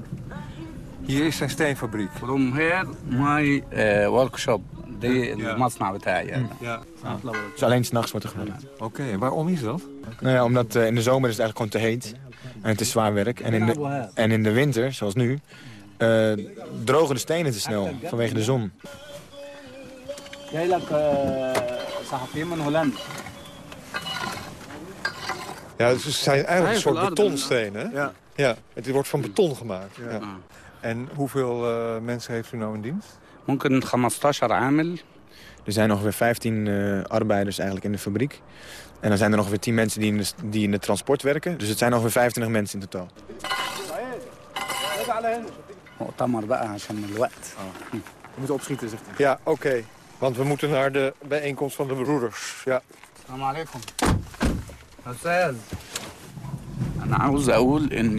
Hier is zijn steenfabriek. From here, my workshop. de maatschappij. Ja. is alleen s'nachts wordt er gemaakt. Oké, waarom is dat? Nou ja, omdat in de zomer is het eigenlijk gewoon te heet. En het is zwaar werk. En in de, en in de winter, zoals nu, eh, drogen de stenen te snel vanwege de zon. Ja, het zijn eigenlijk een soort betonstenen. Ja. ja. Het wordt van beton gemaakt. Ja. En hoeveel eh, mensen heeft u nou in dienst? Er zijn ongeveer 15 eh, arbeiders eigenlijk in de fabriek. En dan zijn er ongeveer 10 mensen die in, de, die in het transport werken. Dus het zijn ongeveer 25 mensen in totaal. مؤتمر بقى عشان الوقت. We moeten opschieten, zegt hij. Ja, oké. Okay. Want we moeten naar de bijeenkomst van de broeders. Ja. السلام عليكم. أستاذ أنا عاوز أقول إن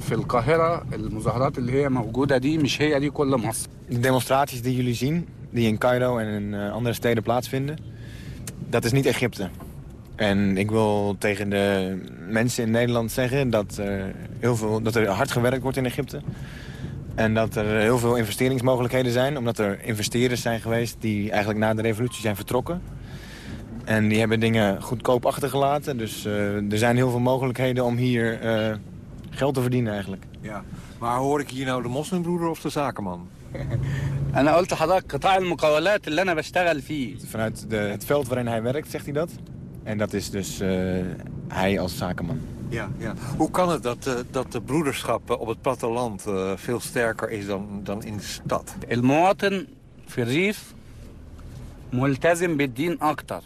في القاهرة المظاهرات اللي هي موجودة دي مش هي دي كل مصر. De demonstraties die jullie zien, die in Cairo en in uh, andere steden plaatsvinden, dat is niet Egypte. En ik wil tegen de mensen in Nederland zeggen dat, heel veel, dat er hard gewerkt wordt in Egypte. En dat er heel veel investeringsmogelijkheden zijn. Omdat er investeerders zijn geweest die eigenlijk na de revolutie zijn vertrokken. En die hebben dingen goedkoop achtergelaten. Dus eh, er zijn heel veel mogelijkheden om hier eh, geld te verdienen eigenlijk. Ja, maar hoor ik hier nou de moslimbroeder of de zakenman? Vanuit de, het veld waarin hij werkt, zegt hij dat. En dat is dus uh, hij als zakenman. Ja, ja. Hoe kan het dat, uh, dat de broederschap op het platteland uh, veel sterker is dan, dan in de stad? المواطن في الريف ملتزم بالدين أكتر.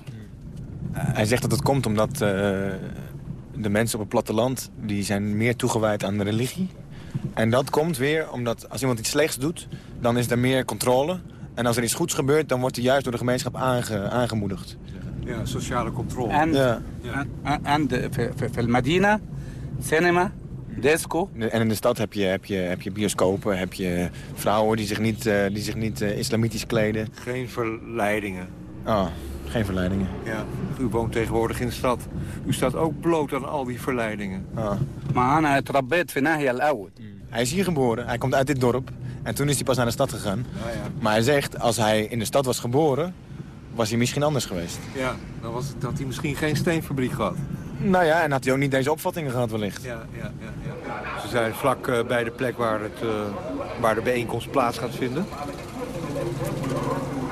Hij zegt dat het komt omdat uh, de mensen op het platteland... die zijn meer toegewijd aan de religie. En dat komt weer omdat als iemand iets slechts doet... dan is er meer controle. En als er iets goeds gebeurt, dan wordt hij juist door de gemeenschap aange, aangemoedigd. ja, sociale controle. En, ja. en, en de, Medina, cinema, disco. En in de stad heb je, heb je, heb je bioscopen, heb je vrouwen die zich niet, eh, die zich niet eh, islamitisch kleden. Geen verleidingen. Oh, geen verleidingen. Ja, u woont tegenwoordig in de stad. U staat ook bloot aan al die verleidingen. Ah. Maar aan het rabet van al oud. Mm. Hij is hier geboren, hij komt uit dit dorp. En toen is hij pas naar de stad gegaan. Ja. Maar hij zegt, als hij in de stad was geboren was hij misschien anders geweest. Ja, dan was, dat hij misschien geen steenfabriek gehad. Nou ja, en had hij ook niet deze opvattingen gehad wellicht. Ja, ja, ja, ja. Ze zijn vlak eh, bij de plek waar, het, eh, waar de bijeenkomst plaats gaat vinden.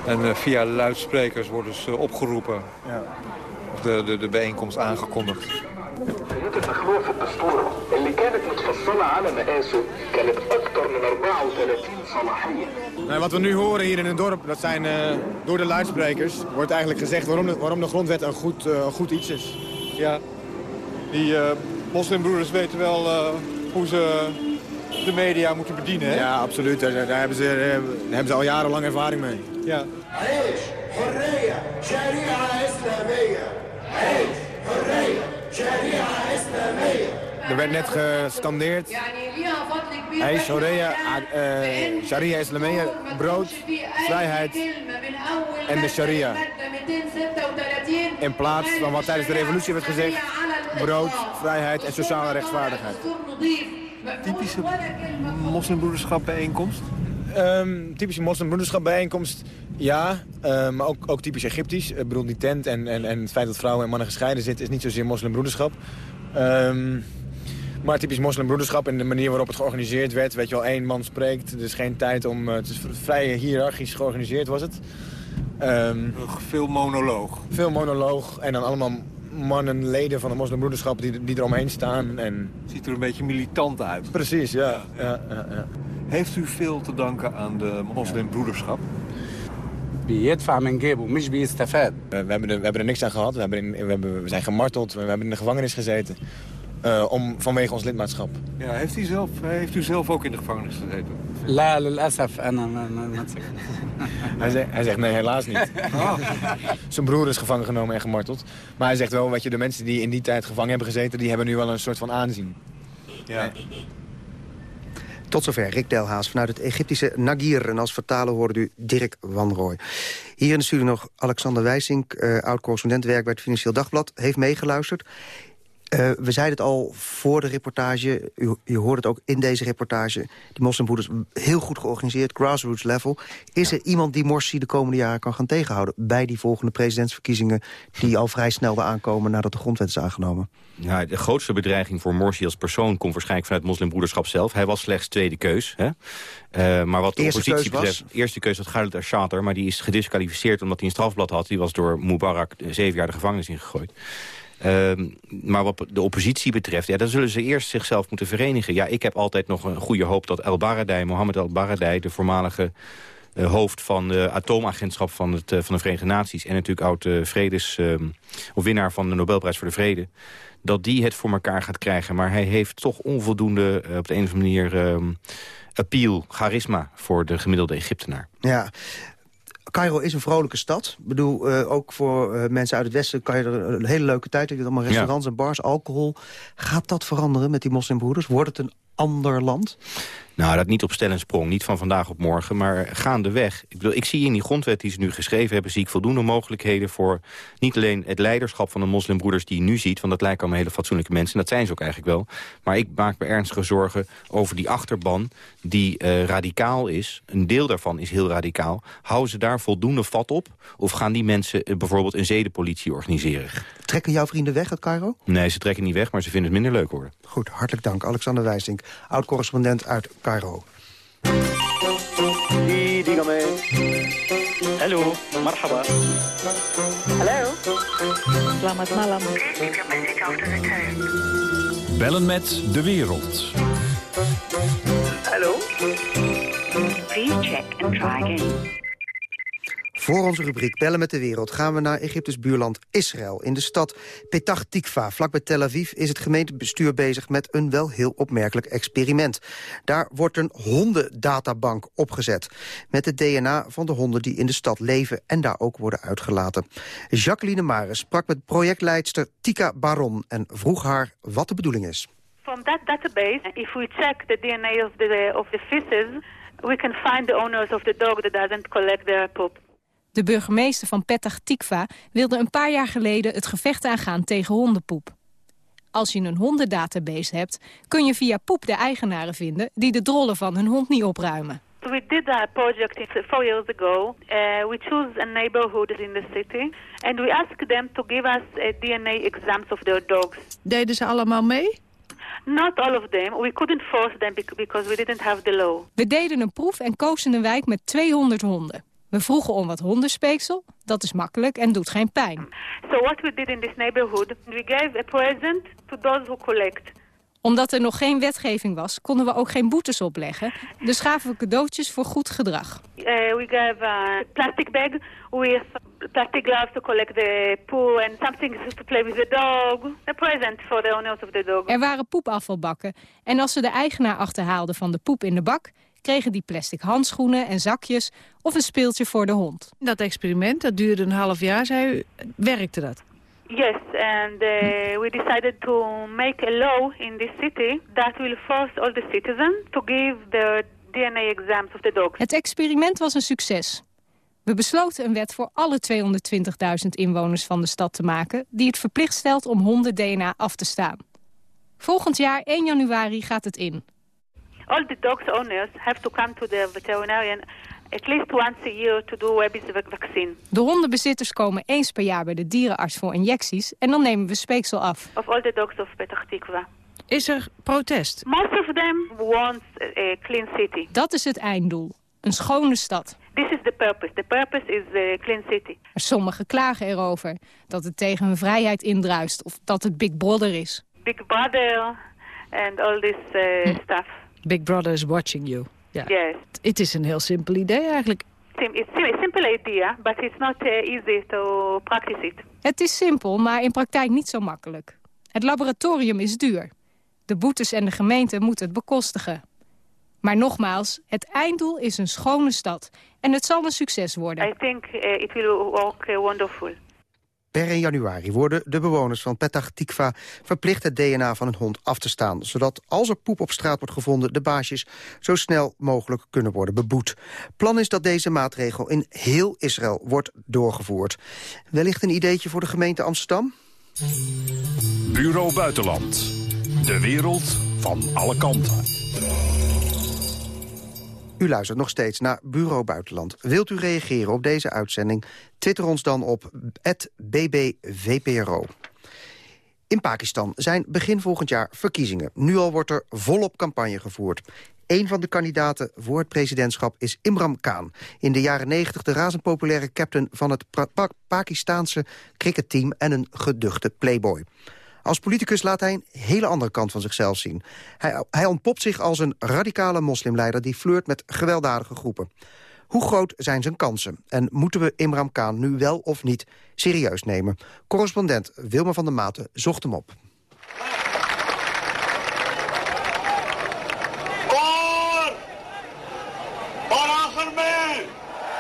En eh, via luidsprekers worden ze opgeroepen. Ja. De, de, de bijeenkomst aangekondigd. Dit is de bestoren. متفصلة على مقاسه كانت أكتر من 34 صلاحية. Nou, wat we nu horen hier in het dorp, dat zijn uh, door de luidsprekers, wordt eigenlijk gezegd waarom de, waarom de grondwet een goed, uh, goed iets is. Ja, die uh, moslimbroeders weten wel hoe ze de media moeten bedienen, hè? Ja, absoluut. Daar, daar, hebben, ze, daar hebben ze al jarenlang ervaring mee. Ja. Er werd net gescandeerd. Hij Sharia, uh, Sharia Islamia, brood, vrijheid en de Sharia. In plaats van wat tijdens de revolutie werd gezegd, brood, vrijheid en sociale rechtvaardigheid. Typische moslimbroederschap bijeenkomst? Um, typische moslimbroederschap bijeenkomst, ja. Uh, maar ook, ook typisch Egyptisch. Ik bedoel, die tent en, en, en het feit dat vrouwen en mannen gescheiden zitten... is niet zozeer moslimbroederschap. Um, maar typisch moslimbroederschap en de manier waarop het georganiseerd werd. Weet je wel, één man spreekt. Dus geen tijd om... Uh, het is vrij hiërarchisch georganiseerd was het. Um, veel monoloog. Veel monoloog. En dan allemaal mannen, leden van de moslimbroederschap die, die eromheen staan. En... Ziet er een beetje militant uit. Precies, ja. ja, ja, ja. Heeft u veel te danken aan de moslimbroederschap? بيدفع من جيبه مش بيستفاد. We hebben, er, we hebben er niks aan gehad. We, hebben in, we, hebben, we zijn gemarteld. We hebben in de gevangenis gezeten. Eh, om, vanwege ons lidmaatschap. Ja, heeft, u zelf, eh, heeft u zelf ook in de gevangenis gezeten? La, en hij, zegt, hij zegt, nee, helaas niet. Oh. Zijn broer is gevangen genomen en gemarteld. Maar hij zegt wel, wat je, de mensen die in die tijd gevangen hebben gezeten... die hebben nu wel een soort van aanzien. Ja. Tot zover Rick Delhaas vanuit het Egyptische Nagir. En als vertaler hoorde u Dirk Wanrooy. Hier in de studio nog Alexander Wijsink, uh, oud-correspondent... werk bij het Financieel Dagblad, heeft meegeluisterd. Uh, we zeiden het al voor de reportage, u, u hoort het ook in deze reportage... die moslimbroeders heel goed georganiseerd, grassroots level. Is er iemand die Morsi de komende jaren kan gaan tegenhouden... bij die volgende presidentsverkiezingen die al vrij snel aankomen... nadat de grondwet is aangenomen? Ja, de grootste bedreiging voor Morsi als persoon... komt waarschijnlijk vanuit het moslimbroederschap zelf. Hij was slechts tweede keus. Hè? Uh, maar wat de eerste oppositie keus betreft... eerste keus was Khaled al-Shatter... maar die is gedisqualificeerd omdat hij een strafblad had. Die was door Mubarak zeven jaar de gevangenis ingegooid. Uh, maar wat de oppositie betreft, ja, dan zullen ze eerst zichzelf moeten verenigen. Ja, ik heb altijd nog een goede hoop dat El Baradei, Mohammed El Baradei... de voormalige uh, hoofd van de atoomagentschap van, het, uh, van de Verenigde Naties... en natuurlijk oud uh, vredes, of winnaar van de Nobelprijs voor de Vrede... dat die het voor elkaar gaat krijgen. Maar hij heeft toch onvoldoende op de een of andere manier... appeal, charisma voor de gemiddelde Egyptenaar. Ja, Cairo is een vrolijke stad. Ik bedoel, uh, ook voor uh, mensen uit het westen kan je er een hele leuke tijd hebben. Allemaal restaurants ja. en bars, alcohol. Gaat dat veranderen met die moslimbroeders? Wordt het een ander land? Nou, dat niet op stel en sprong, niet van vandaag op morgen, maar gaandeweg. Ik, bedoel, ik zie in die grondwet die ze nu geschreven hebben... zie ik voldoende mogelijkheden voor niet alleen het leiderschap van de moslimbroeders... die je nu ziet, want dat lijken allemaal hele fatsoenlijke mensen... en dat zijn ze ook eigenlijk wel. Maar ik maak me ernstige zorgen over die achterban die uh, radicaal is. Een deel daarvan is heel radicaal. Houden ze daar voldoende vat op? Of gaan die mensen uh, bijvoorbeeld een zedenpolitie organiseren? Trekken jouw vrienden weg uit Cairo? Nee, ze trekken niet weg, maar ze vinden het minder leuk hoor. Goed, hartelijk dank. Alexander Wijsink, oud-correspondent uit Cairo. Hello, marhaba. Hallo. Selamat malam. Bellen met de wereld. Hallo. Please check and try again. Voor onze rubriek Bellen met de Wereld gaan we naar Egyptes buurland Israël. In de stad Petah Tikva, vlakbij Tel Aviv, is het gemeentebestuur bezig met een wel heel opmerkelijk experiment. Daar wordt een hondendatabank opgezet. Met het DNA van de honden die in de stad leven en daar ook worden uitgelaten. Jacqueline Maris sprak met projectleidster Tika Baron en vroeg haar wat de bedoeling is. From that database, if we check the DNA of the, of the feces, we can find the owners of the dog that doesn't collect their poop. De burgemeester van Petah Tikva wilde een paar jaar geleden het gevecht aangaan tegen hondenpoep. Als je een hondendatabase hebt, kun je via poep de eigenaren vinden die de drollen van hun hond niet opruimen. We did that project four years ago. Uh, we chose a neighborhood in the city and we asked them to give us a DNA exams of their dogs. Deden ze allemaal mee? Not all of them. We couldn't force them because we didn't have the law. We deden een proef en kozen een wijk met 200 honden. We vroegen om wat hondenspeeksel. Dat is makkelijk en doet geen pijn. So what we did in this neighborhood, we gave a present to those who collect. Omdat er nog geen wetgeving was, konden we ook geen boetes opleggen. Dus gaven we cadeautjes voor goed gedrag. Uh, we gave a plastic bag with plastic gloves to collect the poo and something to play with the dog. A present for the owners of the dog. Er waren poepafvalbakken. En als ze de eigenaar achterhaalden van de poep in de bak kregen die plastic handschoenen en zakjes of een speeltje voor de hond. Dat experiment, dat duurde een half jaar, zei u. Werkte dat? Yes, and uh, we decided to make a law in this city that will force all the citizens to give the DNA exams of the dogs. Het experiment was een succes. We besloten een wet voor alle 220.000 inwoners van de stad te maken... die het verplicht stelt om honden-DNA af te staan. Volgend jaar, 1 januari, gaat het in. All the dogs owners have to come to the veterinarian at least once a year to do rabies vaccine. De hondenbezitters komen eens per jaar bij de dierenarts voor injecties... en dan nemen we speeksel af. Of all the dogs of Petah Tikva. Is er protest? Most of them want a clean city. Dat is het einddoel. Een schone stad. This is the purpose. The purpose is a clean city. Maar sommigen klagen erover dat het tegen hun vrijheid indruist... of dat het Big Brother is. Big Brother and all this uh, stuff. Big Brother is watching you. Ja. Yes. Het is een heel simpel idee eigenlijk. It's a simple idea, but it's not uh, easy to practice it. Het is simpel, maar in praktijk niet zo makkelijk. Het laboratorium is duur. De boetes en de gemeente moeten het bekostigen. Maar nogmaals, het einddoel is een schone stad. En het zal een succes worden. I think uh, it will work uh, wonderful. Per 1 januari worden de bewoners van Petah Tikva verplicht het DNA van een hond af te staan. Zodat als er poep op straat wordt gevonden, de baasjes zo snel mogelijk kunnen worden beboet. Plan is dat deze maatregel in heel Israël wordt doorgevoerd. Wellicht een ideetje voor de gemeente Amsterdam? Bureau Buitenland. De wereld van alle kanten. U luistert nog steeds naar Bureau Buitenland. Wilt u reageren op deze uitzending? Twitter ons dan op @bbvpro. In Pakistan zijn begin volgend jaar verkiezingen. Nu al wordt er volop campagne gevoerd. Een van de kandidaten voor het presidentschap is Imran Khan. In de jaren 90 de razend populaire captain van het Pakistaanse cricketteam... en een geduchte playboy. Als politicus laat hij een hele andere kant van zichzelf zien. Hij, hij ontpopt zich als een radicale moslimleider... die flirt met gewelddadige groepen. Hoe groot zijn zijn kansen? En moeten we Imran Khan nu wel of niet serieus nemen? Correspondent Wilma van der Maten zocht hem op.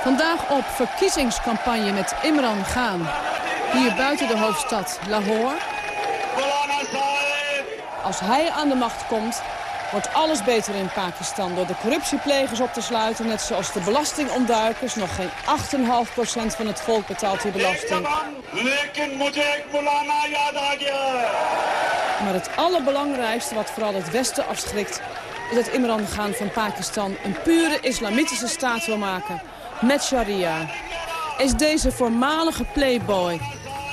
Vandaag op verkiezingscampagne met Imran Khan. Hier buiten de hoofdstad Lahore. Als hij aan de macht komt, wordt alles beter in Pakistan... door de corruptieplegers op te sluiten, net zoals de belastingontduikers. Nog geen 8,5% van het volk betaalt die belasting. Maar het allerbelangrijkste wat vooral het Westen afschrikt... is dat Imran Khan van Pakistan een pure islamitische staat wil maken. Met sharia. Is deze voormalige playboy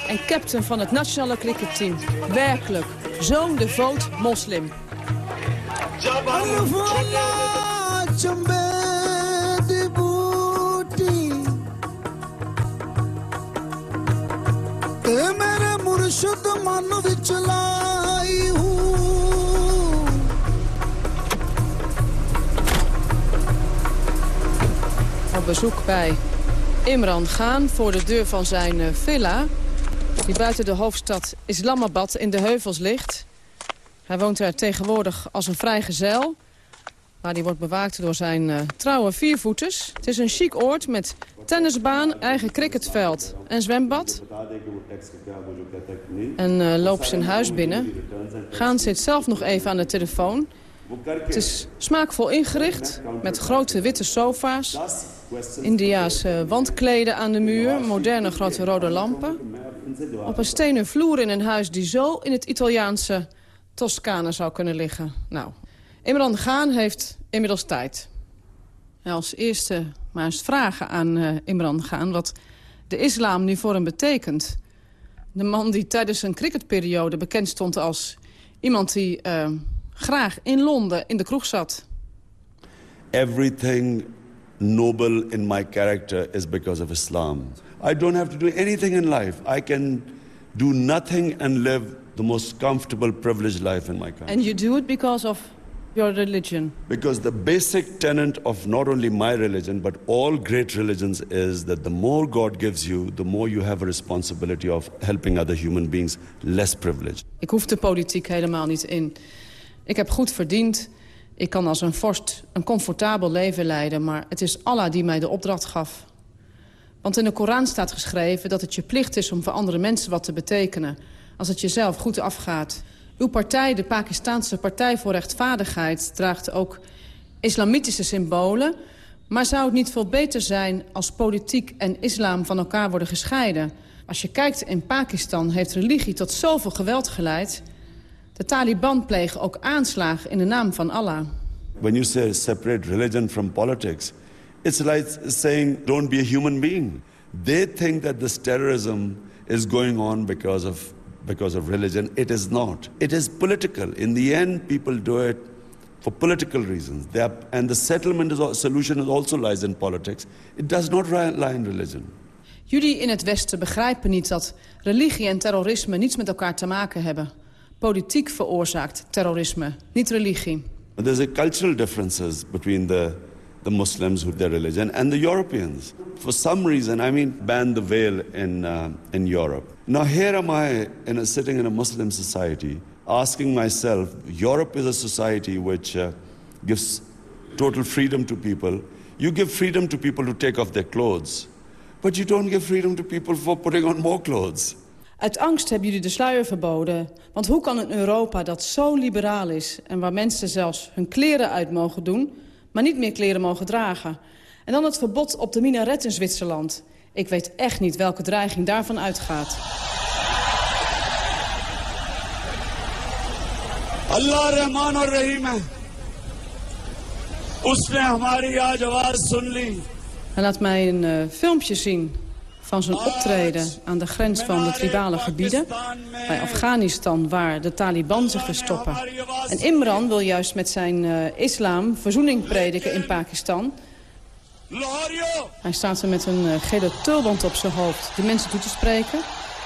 en captain van het nationale cricketteam. Werkelijk, zo'n devoot moslim. Op bezoek bij Imran Gaan voor de deur van zijn eh, villa die buiten de hoofdstad Islamabad in de heuvels ligt. Hij woont er tegenwoordig als een vrijgezel... maar die wordt bewaakt door zijn eh, trouwe viervoeters. Het is een chic oord met tennisbaan, eigen cricketveld en zwembad. En eh, loopt zijn huis binnen. Gaan zit zelf nog even aan de telefoon... Het is smaakvol ingericht, met grote witte sofa's, Indiaanse wandkleden aan de muur, moderne grote rode lampen. Op een stenen vloer in een huis die zo in het Italiaanse Toscane zou kunnen liggen. Nou, Imran Khan heeft inmiddels tijd. Als eerste maar eens vragen aan eh, Imran Khan wat de islam nu voor hem betekent. De man die tijdens zijn cricketperiode bekend stond als iemand die... eh, graag in Londen in de kroeg zat. Everything noble in my character is because of Islam. I don't have to do anything in life. I can do nothing and live the most comfortable, privileged life in my country. And you do it because of your religion. Because the basic tenet of not only my religion, but all great religions is that the more God gives you, the more you have a responsibility of helping other human beings less privileged. Ik hoef de politiek helemaal niet in. Ik heb goed verdiend. Ik kan als een vorst een comfortabel leven leiden. Maar het is Allah die mij de opdracht gaf. Want in de Koran staat geschreven dat het je plicht is om voor andere mensen wat te betekenen. Als het jezelf goed afgaat. Uw partij, de Pakistanse Partij voor Rechtvaardigheid, draagt ook islamitische symbolen. Maar zou het niet veel beter zijn als politiek en islam van elkaar worden gescheiden? Als je kijkt in Pakistan heeft religie tot zoveel geweld geleid. De Taliban plegen ook aanslagen in de naam van Allah. When you say separate religion from politics, it's like saying don't be a human being. They think that this terrorism is going on because of because of religion. It is not. It is political. In the end, people do it for political reasons. Are, and the settlement is, solution is also lies in politics. It does not lie in religion. Jullie in het Westen begrijpen niet dat religie en terrorisme niets met elkaar te maken hebben. Politiek veroorzaakt terrorisme, niet religie. There's a cultural differences between the, the Muslims with their religion and the Europeans. For some reason, I mean, ban the veil in, uh, in Europe. Now here am I in a, sitting in a Muslim society asking myself, Europe is a society which uh, gives total freedom to people. You give freedom to people to take off their clothes. But you don't give freedom to people for putting on more clothes. Uit angst hebben jullie de sluier verboden. Want hoe kan een Europa dat zo liberaal is... en waar mensen zelfs hun kleren uit mogen doen... maar niet meer kleren mogen dragen? En dan het verbod op de minaret in Zwitserland. Ik weet echt niet welke dreiging daarvan uitgaat. Allah Rahman Rahim Usne hamari aaj sun li. Hij laat mij een uh, filmpje zien van zijn optreden aan de grens van de tribale gebieden... bij Afghanistan, waar de Taliban zich verstoppen. En Imran wil juist met zijn uh, islam verzoening prediken in Pakistan... Hij staat er met een uh, gele tulband op zijn hoofd de mensen toe te spreken.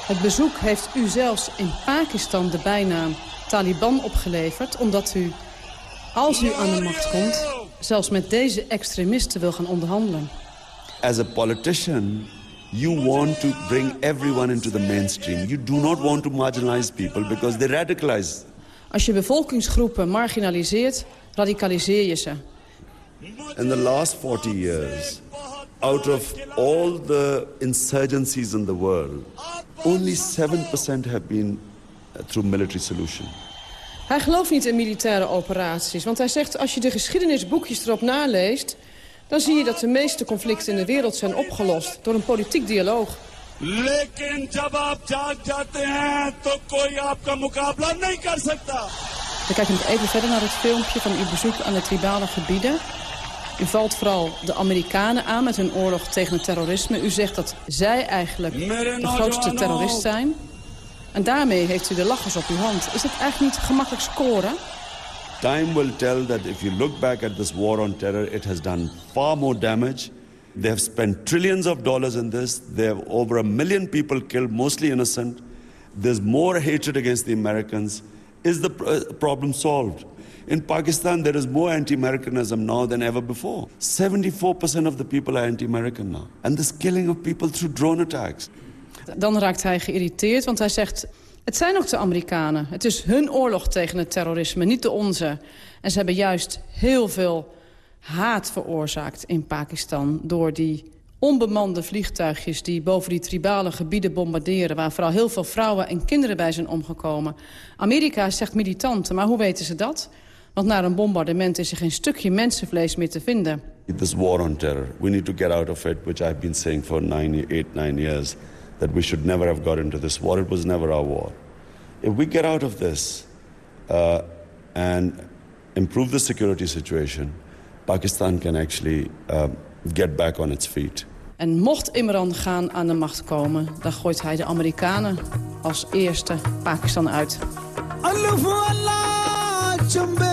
Het bezoek heeft u zelfs in Pakistan de bijnaam Taliban opgeleverd... omdat u, als u aan de macht komt, zelfs met deze extremisten wil gaan onderhandelen. As a politician, you want to bring everyone into the mainstream. You do not want to marginalize people because they radicalize. Als je bevolkingsgroepen marginaliseert, radicaliseer je ze. In the last 40 years, out of all the insurgencies in the world, only 7% have been through military solution. Hij gelooft niet in militaire operaties, want hij zegt... als je de geschiedenisboekjes erop naleest... dan zie je dat de meeste conflicten in de wereld zijn opgelost... door een politiek dialoog. We kijken nog even verder naar het filmpje van uw bezoek aan de tribale gebieden. U valt vooral de Amerikanen aan met hun oorlog tegen het terrorisme. U zegt dat zij eigenlijk de grootste terrorist zijn. En daarmee heeft u de lachers op uw hand. Is het eigenlijk niet gemakkelijk scoren? Time will tell that if you look back at this war on terror, it has done far more damage. They have spent trillions of dollars in this. They have over a million people killed, mostly innocent. There's more hatred against the Americans. Is the uh, problem solved? In Pakistan, there is more anti-Americanism now than ever before. 74% of the people are anti-American now. And this killing of people through drone attacks. Dan raakt hij geïrriteerd, want hij zegt... het zijn ook de Amerikanen. Het is hun oorlog tegen het terrorisme, niet de onze. En ze hebben juist heel veel haat veroorzaakt in Pakistan... door die onbemande vliegtuigjes die boven die tribale gebieden bombarderen... waar vooral heel veel vrouwen en kinderen bij zijn omgekomen. Amerika zegt militanten, maar hoe weten ze dat? Want na een bombardement is er geen stukje mensenvlees meer te vinden. This war on terror, we need to get out of it, which I've been saying for nine, eight, nine years that we should never have got into this war. It was never our war. If we get out of this uh, and improve the security situation, Pakistan can actually uh, get back on its feet. En mocht Imran gaan aan de macht komen, dan gooit hij de Amerikanen als eerste Pakistan uit. de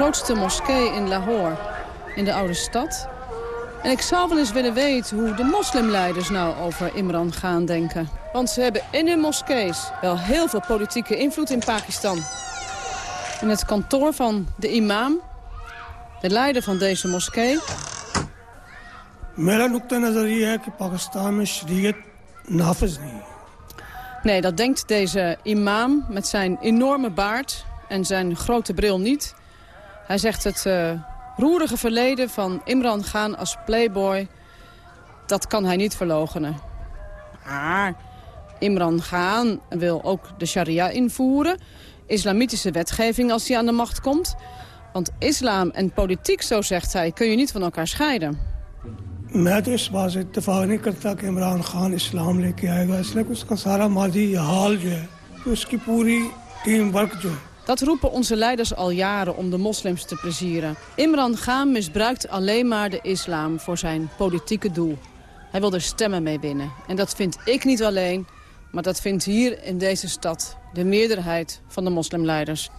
grootste moskee in Lahore, in de oude stad. En ik zou wel eens willen weten hoe de moslimleiders nou over Imran gaan denken. Want ze hebben in hun moskees wel heel veel politieke invloed in Pakistan. In het kantoor van de imam, de leider van deze moskee... Nee, dat denkt deze imam met zijn enorme baard en zijn grote bril niet. Hij zegt het uh, roerige verleden van Imran Khan als playboy... dat kan hij niet verlogenen. Maar Imran Khan wil ook de sharia invoeren... islamitische wetgeving als hij aan de macht komt... Want islam en politiek, zo zegt hij, kun je niet van elkaar scheiden. मैं तो इस बात से इतफाक नहीं करता कि इमरान खान इस्लाम लेके आएगा इसलिए उसका सारा माजी हाल जो है उसकी पूरी टीम वर्क जो है Dat roepen onze leiders al jaren om de moslims te plezieren. Imran Khan misbruikt alleen maar de islam voor zijn politieke doel. Hij wil er stemmen mee winnen. En dat vind ik niet alleen, maar dat vindt hier in deze stad de meerderheid van de moslimleiders.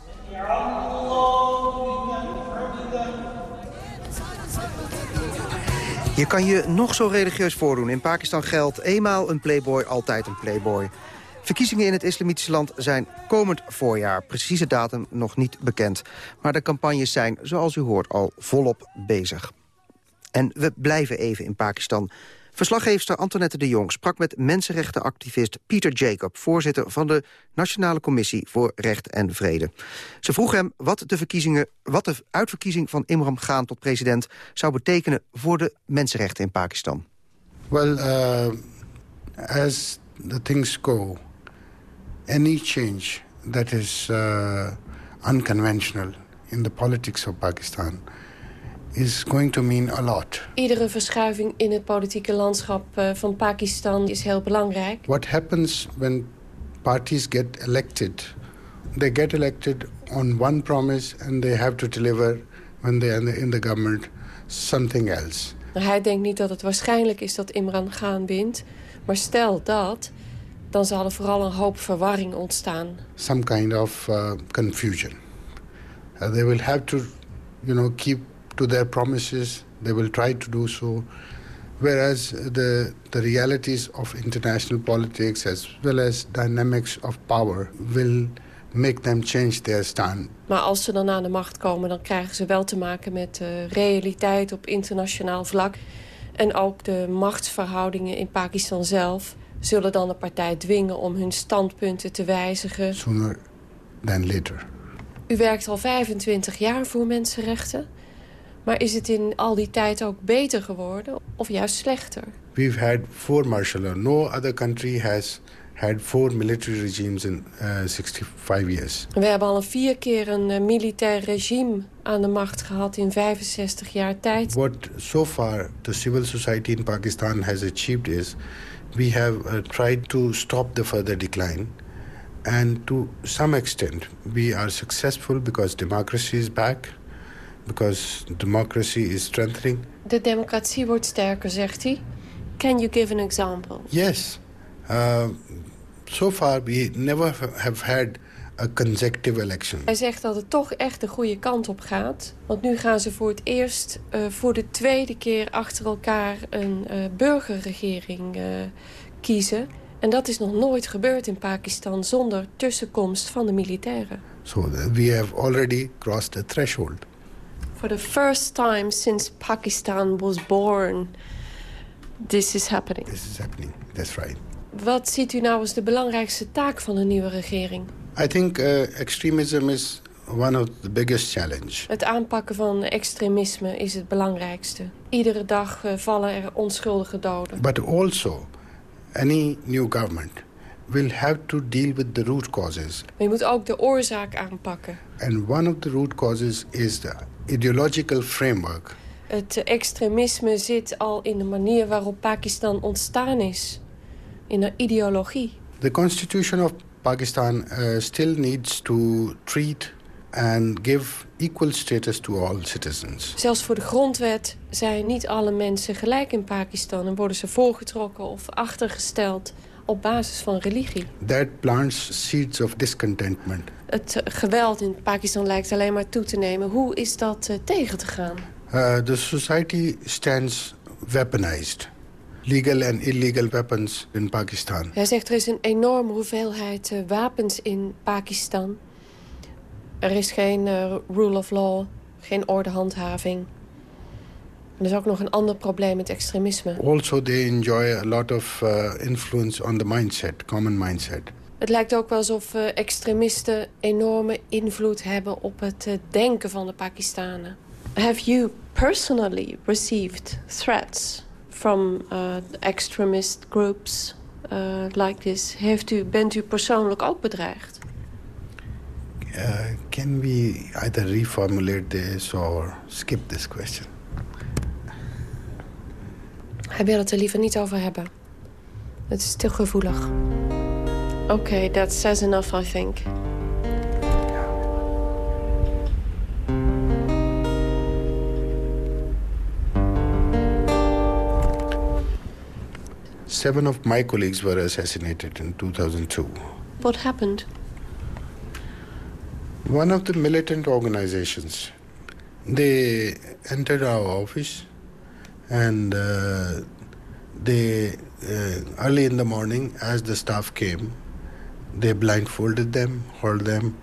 Je kan je nog zo religieus voordoen. In Pakistan geldt eenmaal een playboy, altijd een playboy. Verkiezingen in het islamitische land zijn komend voorjaar. Precieze datum nog niet bekend. Maar de campagnes zijn, zoals u hoort, al volop bezig. En we blijven even in Pakistan. Verslaggeefster Antoinette de Jong sprak met mensenrechtenactivist Pieter Jacob... voorzitter van de Nationale Commissie voor Recht en Vrede. Ze vroeg hem wat de, verkiezingen, wat de uitverkiezing van Imran Khan tot president... zou betekenen voor de mensenrechten in Pakistan. Well, uh, as the things go, any change that is uh, unconventional in the politics of Pakistan is going to mean a lot. Iedere verschuiving in het politieke landschap uh, van Pakistan is heel belangrijk. What happens when parties get elected? They get elected on one promise and they have to deliver when they are in the government something else. Hij denkt niet dat het waarschijnlijk is dat Imran Khan wint, maar stel dat, dan zal er vooral een hoop verwarring ontstaan. Some kind of uh, confusion. Uh, they will have to, you know, keep to their promises. They will try to do so. Whereas the, the realities of international politics as well as dynamics of power will make them change their stand. Maar als ze dan aan de macht komen, dan krijgen ze wel te maken met de realiteit op internationaal vlak. En ook de machtsverhoudingen in Pakistan zelf zullen dan de partij dwingen om hun standpunten te wijzigen. Sooner than later. U werkt al 25 jaar voor mensenrechten. Maar is het in al die tijd ook beter geworden of juist slechter? We've had four martial law. No other country has had four military regimes in uh, 65 years. We hebben al vier keer een uh, militair regime aan de macht gehad in 65 jaar tijd. What so far the civil society in Pakistan has achieved is we have uh, tried to stop the further decline. And to some extent we are successful because democracy is back because democracy is strengthening. De democratie wordt sterker, zegt hij. Can you give an example? Yes. Uh, so far we never have had consecutive election. Hij zegt dat het toch echt de goede kant op gaat. Want nu gaan ze voor het eerst uh, voor de tweede keer achter elkaar een uh, burgerregering uh, kiezen. En dat is nog nooit gebeurd in Pakistan zonder tussenkomst van de militairen. So we have already crossed the threshold. For the first time since Pakistan was born, this is happening. This is happening, that's right. Wat ziet u nou als de belangrijkste taak van een nieuwe regering? I think uh, extremism is one of the biggest challenge. Het aanpakken van extremisme is het belangrijkste. Iedere dag uh, vallen er onschuldige doden. But also, any new government will have to deal with the root causes. Maar je moet ook de oorzaak aanpakken. And one of the root causes is the ideological framework. Het extremisme zit al in de manier waarop Pakistan ontstaan is. In een ideologie. The constitution of Pakistan uh, still needs to treat and give equal status to all citizens. Zelfs voor de grondwet zijn niet alle mensen gelijk in Pakistan... en worden ze voorgetrokken of achtergesteld op basis van religie. That plants seeds of discontentment. Het geweld in Pakistan lijkt alleen maar toe te nemen. Hoe is dat uh, tegen te gaan? Uh, the society stands weaponized. Legal and illegal weapons in Pakistan. Hij zegt er is een enorme hoeveelheid uh, wapens in Pakistan. Er is geen uh, rule of law, geen ordehandhaving. Er is ook nog een ander probleem met extremisme. Also they enjoy a lot of uh, influence on the mindset, common mindset. Het lijkt ook wel alsof uh, extremisten enorme invloed hebben op het uh, denken van de Pakistanen. Have you personally received threats from uh, extremist groups like this? Heeft u, bent u persoonlijk ook bedreigd? can we either reformulate this or skip this question? Hij wil het er liever niet over hebben. Het is te gevoelig. Oké, okay, that says enough, I think. Seven of my colleagues were assassinated in 2002. What happened? One of the militant organizations, they entered our office and uh, they, uh, early in the morning, as the staff came, they blindfolded them, held them,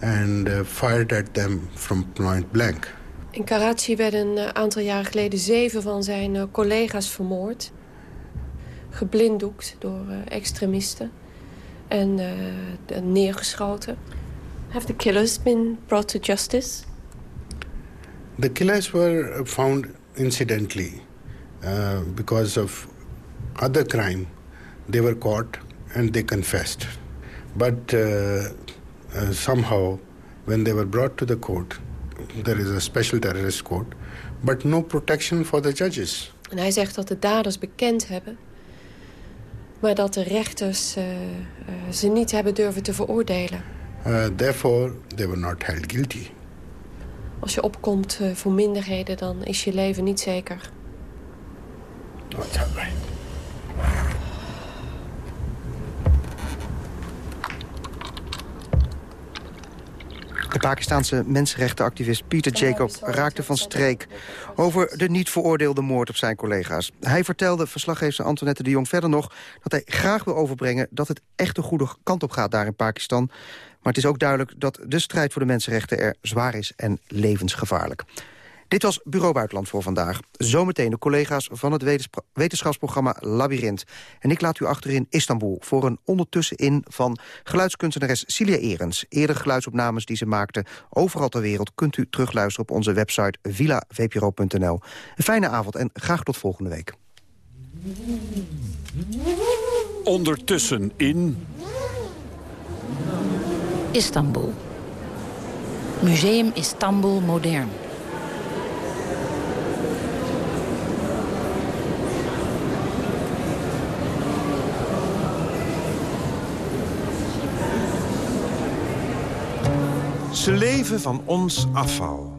and uh, fired at them from point blank. In Karachi werden een uh, aantal jaren geleden zeven van zijn collega's vermoord. Geblinddoekt door uh, extremisten en neergeschoten. Have the killers been brought to justice? The killers were found incidentally uh, because of other crime. They were caught and they confessed. But uh, uh, somehow, when they were brought to the court, there is a special terrorist court, but no protection for the judges. En hij zegt dat de daders bekend hebben, maar dat de rechters uh, uh, ze niet hebben durven te veroordelen. Uh, therefore, they were not held guilty. Als je opkomt voor minderheden, dan is je leven niet zeker. That Pakistanse mensenrechtenactivist Peter Jacob raakte van streek... over de niet veroordeelde moord op zijn collega's. Hij vertelde verslaggever Antoinette de Jong verder nog... dat hij graag wil overbrengen dat het echt de goede kant op gaat daar in Pakistan. Maar het is ook duidelijk dat de strijd voor de mensenrechten er zwaar is en levensgevaarlijk. Dit was Bureau Buitenland voor vandaag. Zometeen de collega's van het wetenschapsprogramma Labyrinth. En ik laat u achter in Istanbul voor een ondertussenin van geluidskunstenares Cilia Erens. Eerder geluidsopnames die ze maakte overal ter wereld... kunt u terugluisteren op onze website villavpro.nl. Een fijne avond en graag tot volgende week. Ondertussen in... Istanbul. Museum Istanbul Modern. Ze leven van ons afval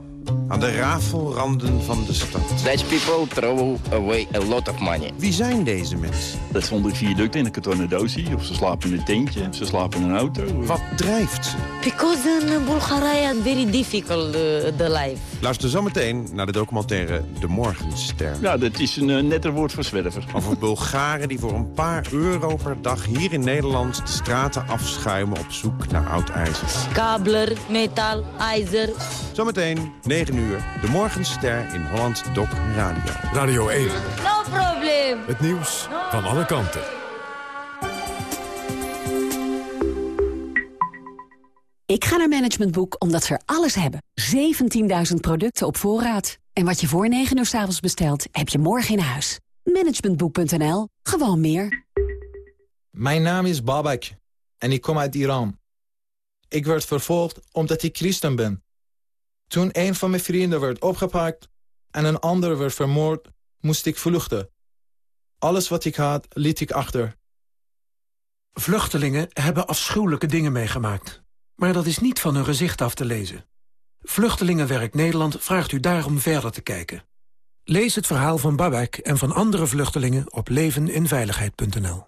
aan de rafelranden van de stad. Dutch people throw away a lot of money. Wie zijn deze mensen? Dat stond in viaduct in een kartonnen doosje. Of ze slapen in een tentje, of ze slapen in een auto. Wat drijft ze? Because in Bulgaria very difficult uh, the life. Luister zometeen naar de documentaire De Morgenster. Ja, dat is een uh, netter woord voor zwerver. Over Bulgaren die voor een paar euro per dag hier in Nederland de straten afschuimen op zoek naar oud ijzer. Kabeler, metaal, ijzer. Zometeen 9 uur. De Morgenster in Holland Doc Radio. Radio 1. No probleem. Het nieuws van alle kanten. Ik ga naar Management Boek omdat ze er alles hebben. 17.000 producten op voorraad. En wat je voor 9 uur s avonds bestelt, heb je morgen in huis. Managementboek.nl. Gewoon meer. Mijn naam is Babak en ik kom uit Iran. Ik werd vervolgd omdat ik christen ben. Toen een van mijn vrienden werd opgepakt en een ander werd vermoord, moest ik vluchten. Alles wat ik had, liet ik achter. Vluchtelingen hebben afschuwelijke dingen meegemaakt. Maar dat is niet van hun gezicht af te lezen. Vluchtelingenwerk Nederland vraagt u daarom verder te kijken. Lees het verhaal van Babak en van andere vluchtelingen op leveninveiligheid.nl.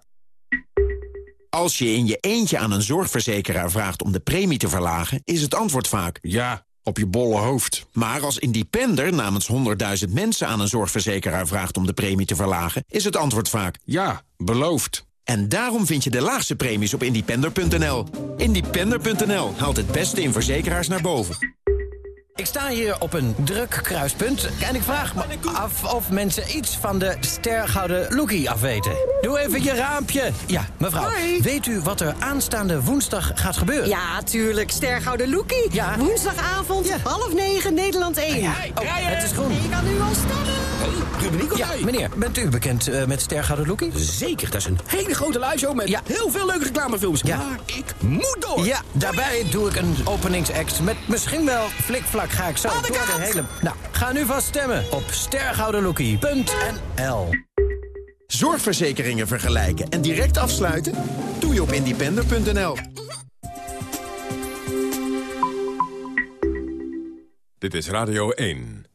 Als je in je eentje aan een zorgverzekeraar vraagt om de premie te verlagen... is het antwoord vaak... Ja, op je bolle hoofd. Maar als independer namens 100.000 mensen aan een zorgverzekeraar vraagt om de premie te verlagen... is het antwoord vaak... Ja, beloofd. En daarom vind je de laagste premies op independer.nl. Independer.nl haalt het beste in verzekeraars naar boven. Ik sta hier op een druk kruispunt en ik vraag me af of mensen iets van de stergouden lookie afweten. Doe even je raampje. Ja, mevrouw, weet u wat er aanstaande woensdag gaat gebeuren? Ja, tuurlijk. Stergouden lookie. Ja. Woensdagavond, half negen, Nederland 1. Oh, het is groen. Ik kan u al stemmen. Ja, meneer, bent u bekend uh, met Stergouden Lookie? Zeker, dat is een hele grote liveshow met ja. heel veel leuke reclamefilms. Ja. Maar ik moet door. Ja, daarbij doe ik een openingsact met misschien wel flikvlak ga ik zo Aan de door kant. de hele... Nou, ga nu vast stemmen op stergoudenlookie.nl. Zorgverzekeringen vergelijken en direct afsluiten? Doe je op independer.nl. Dit is Radio 1.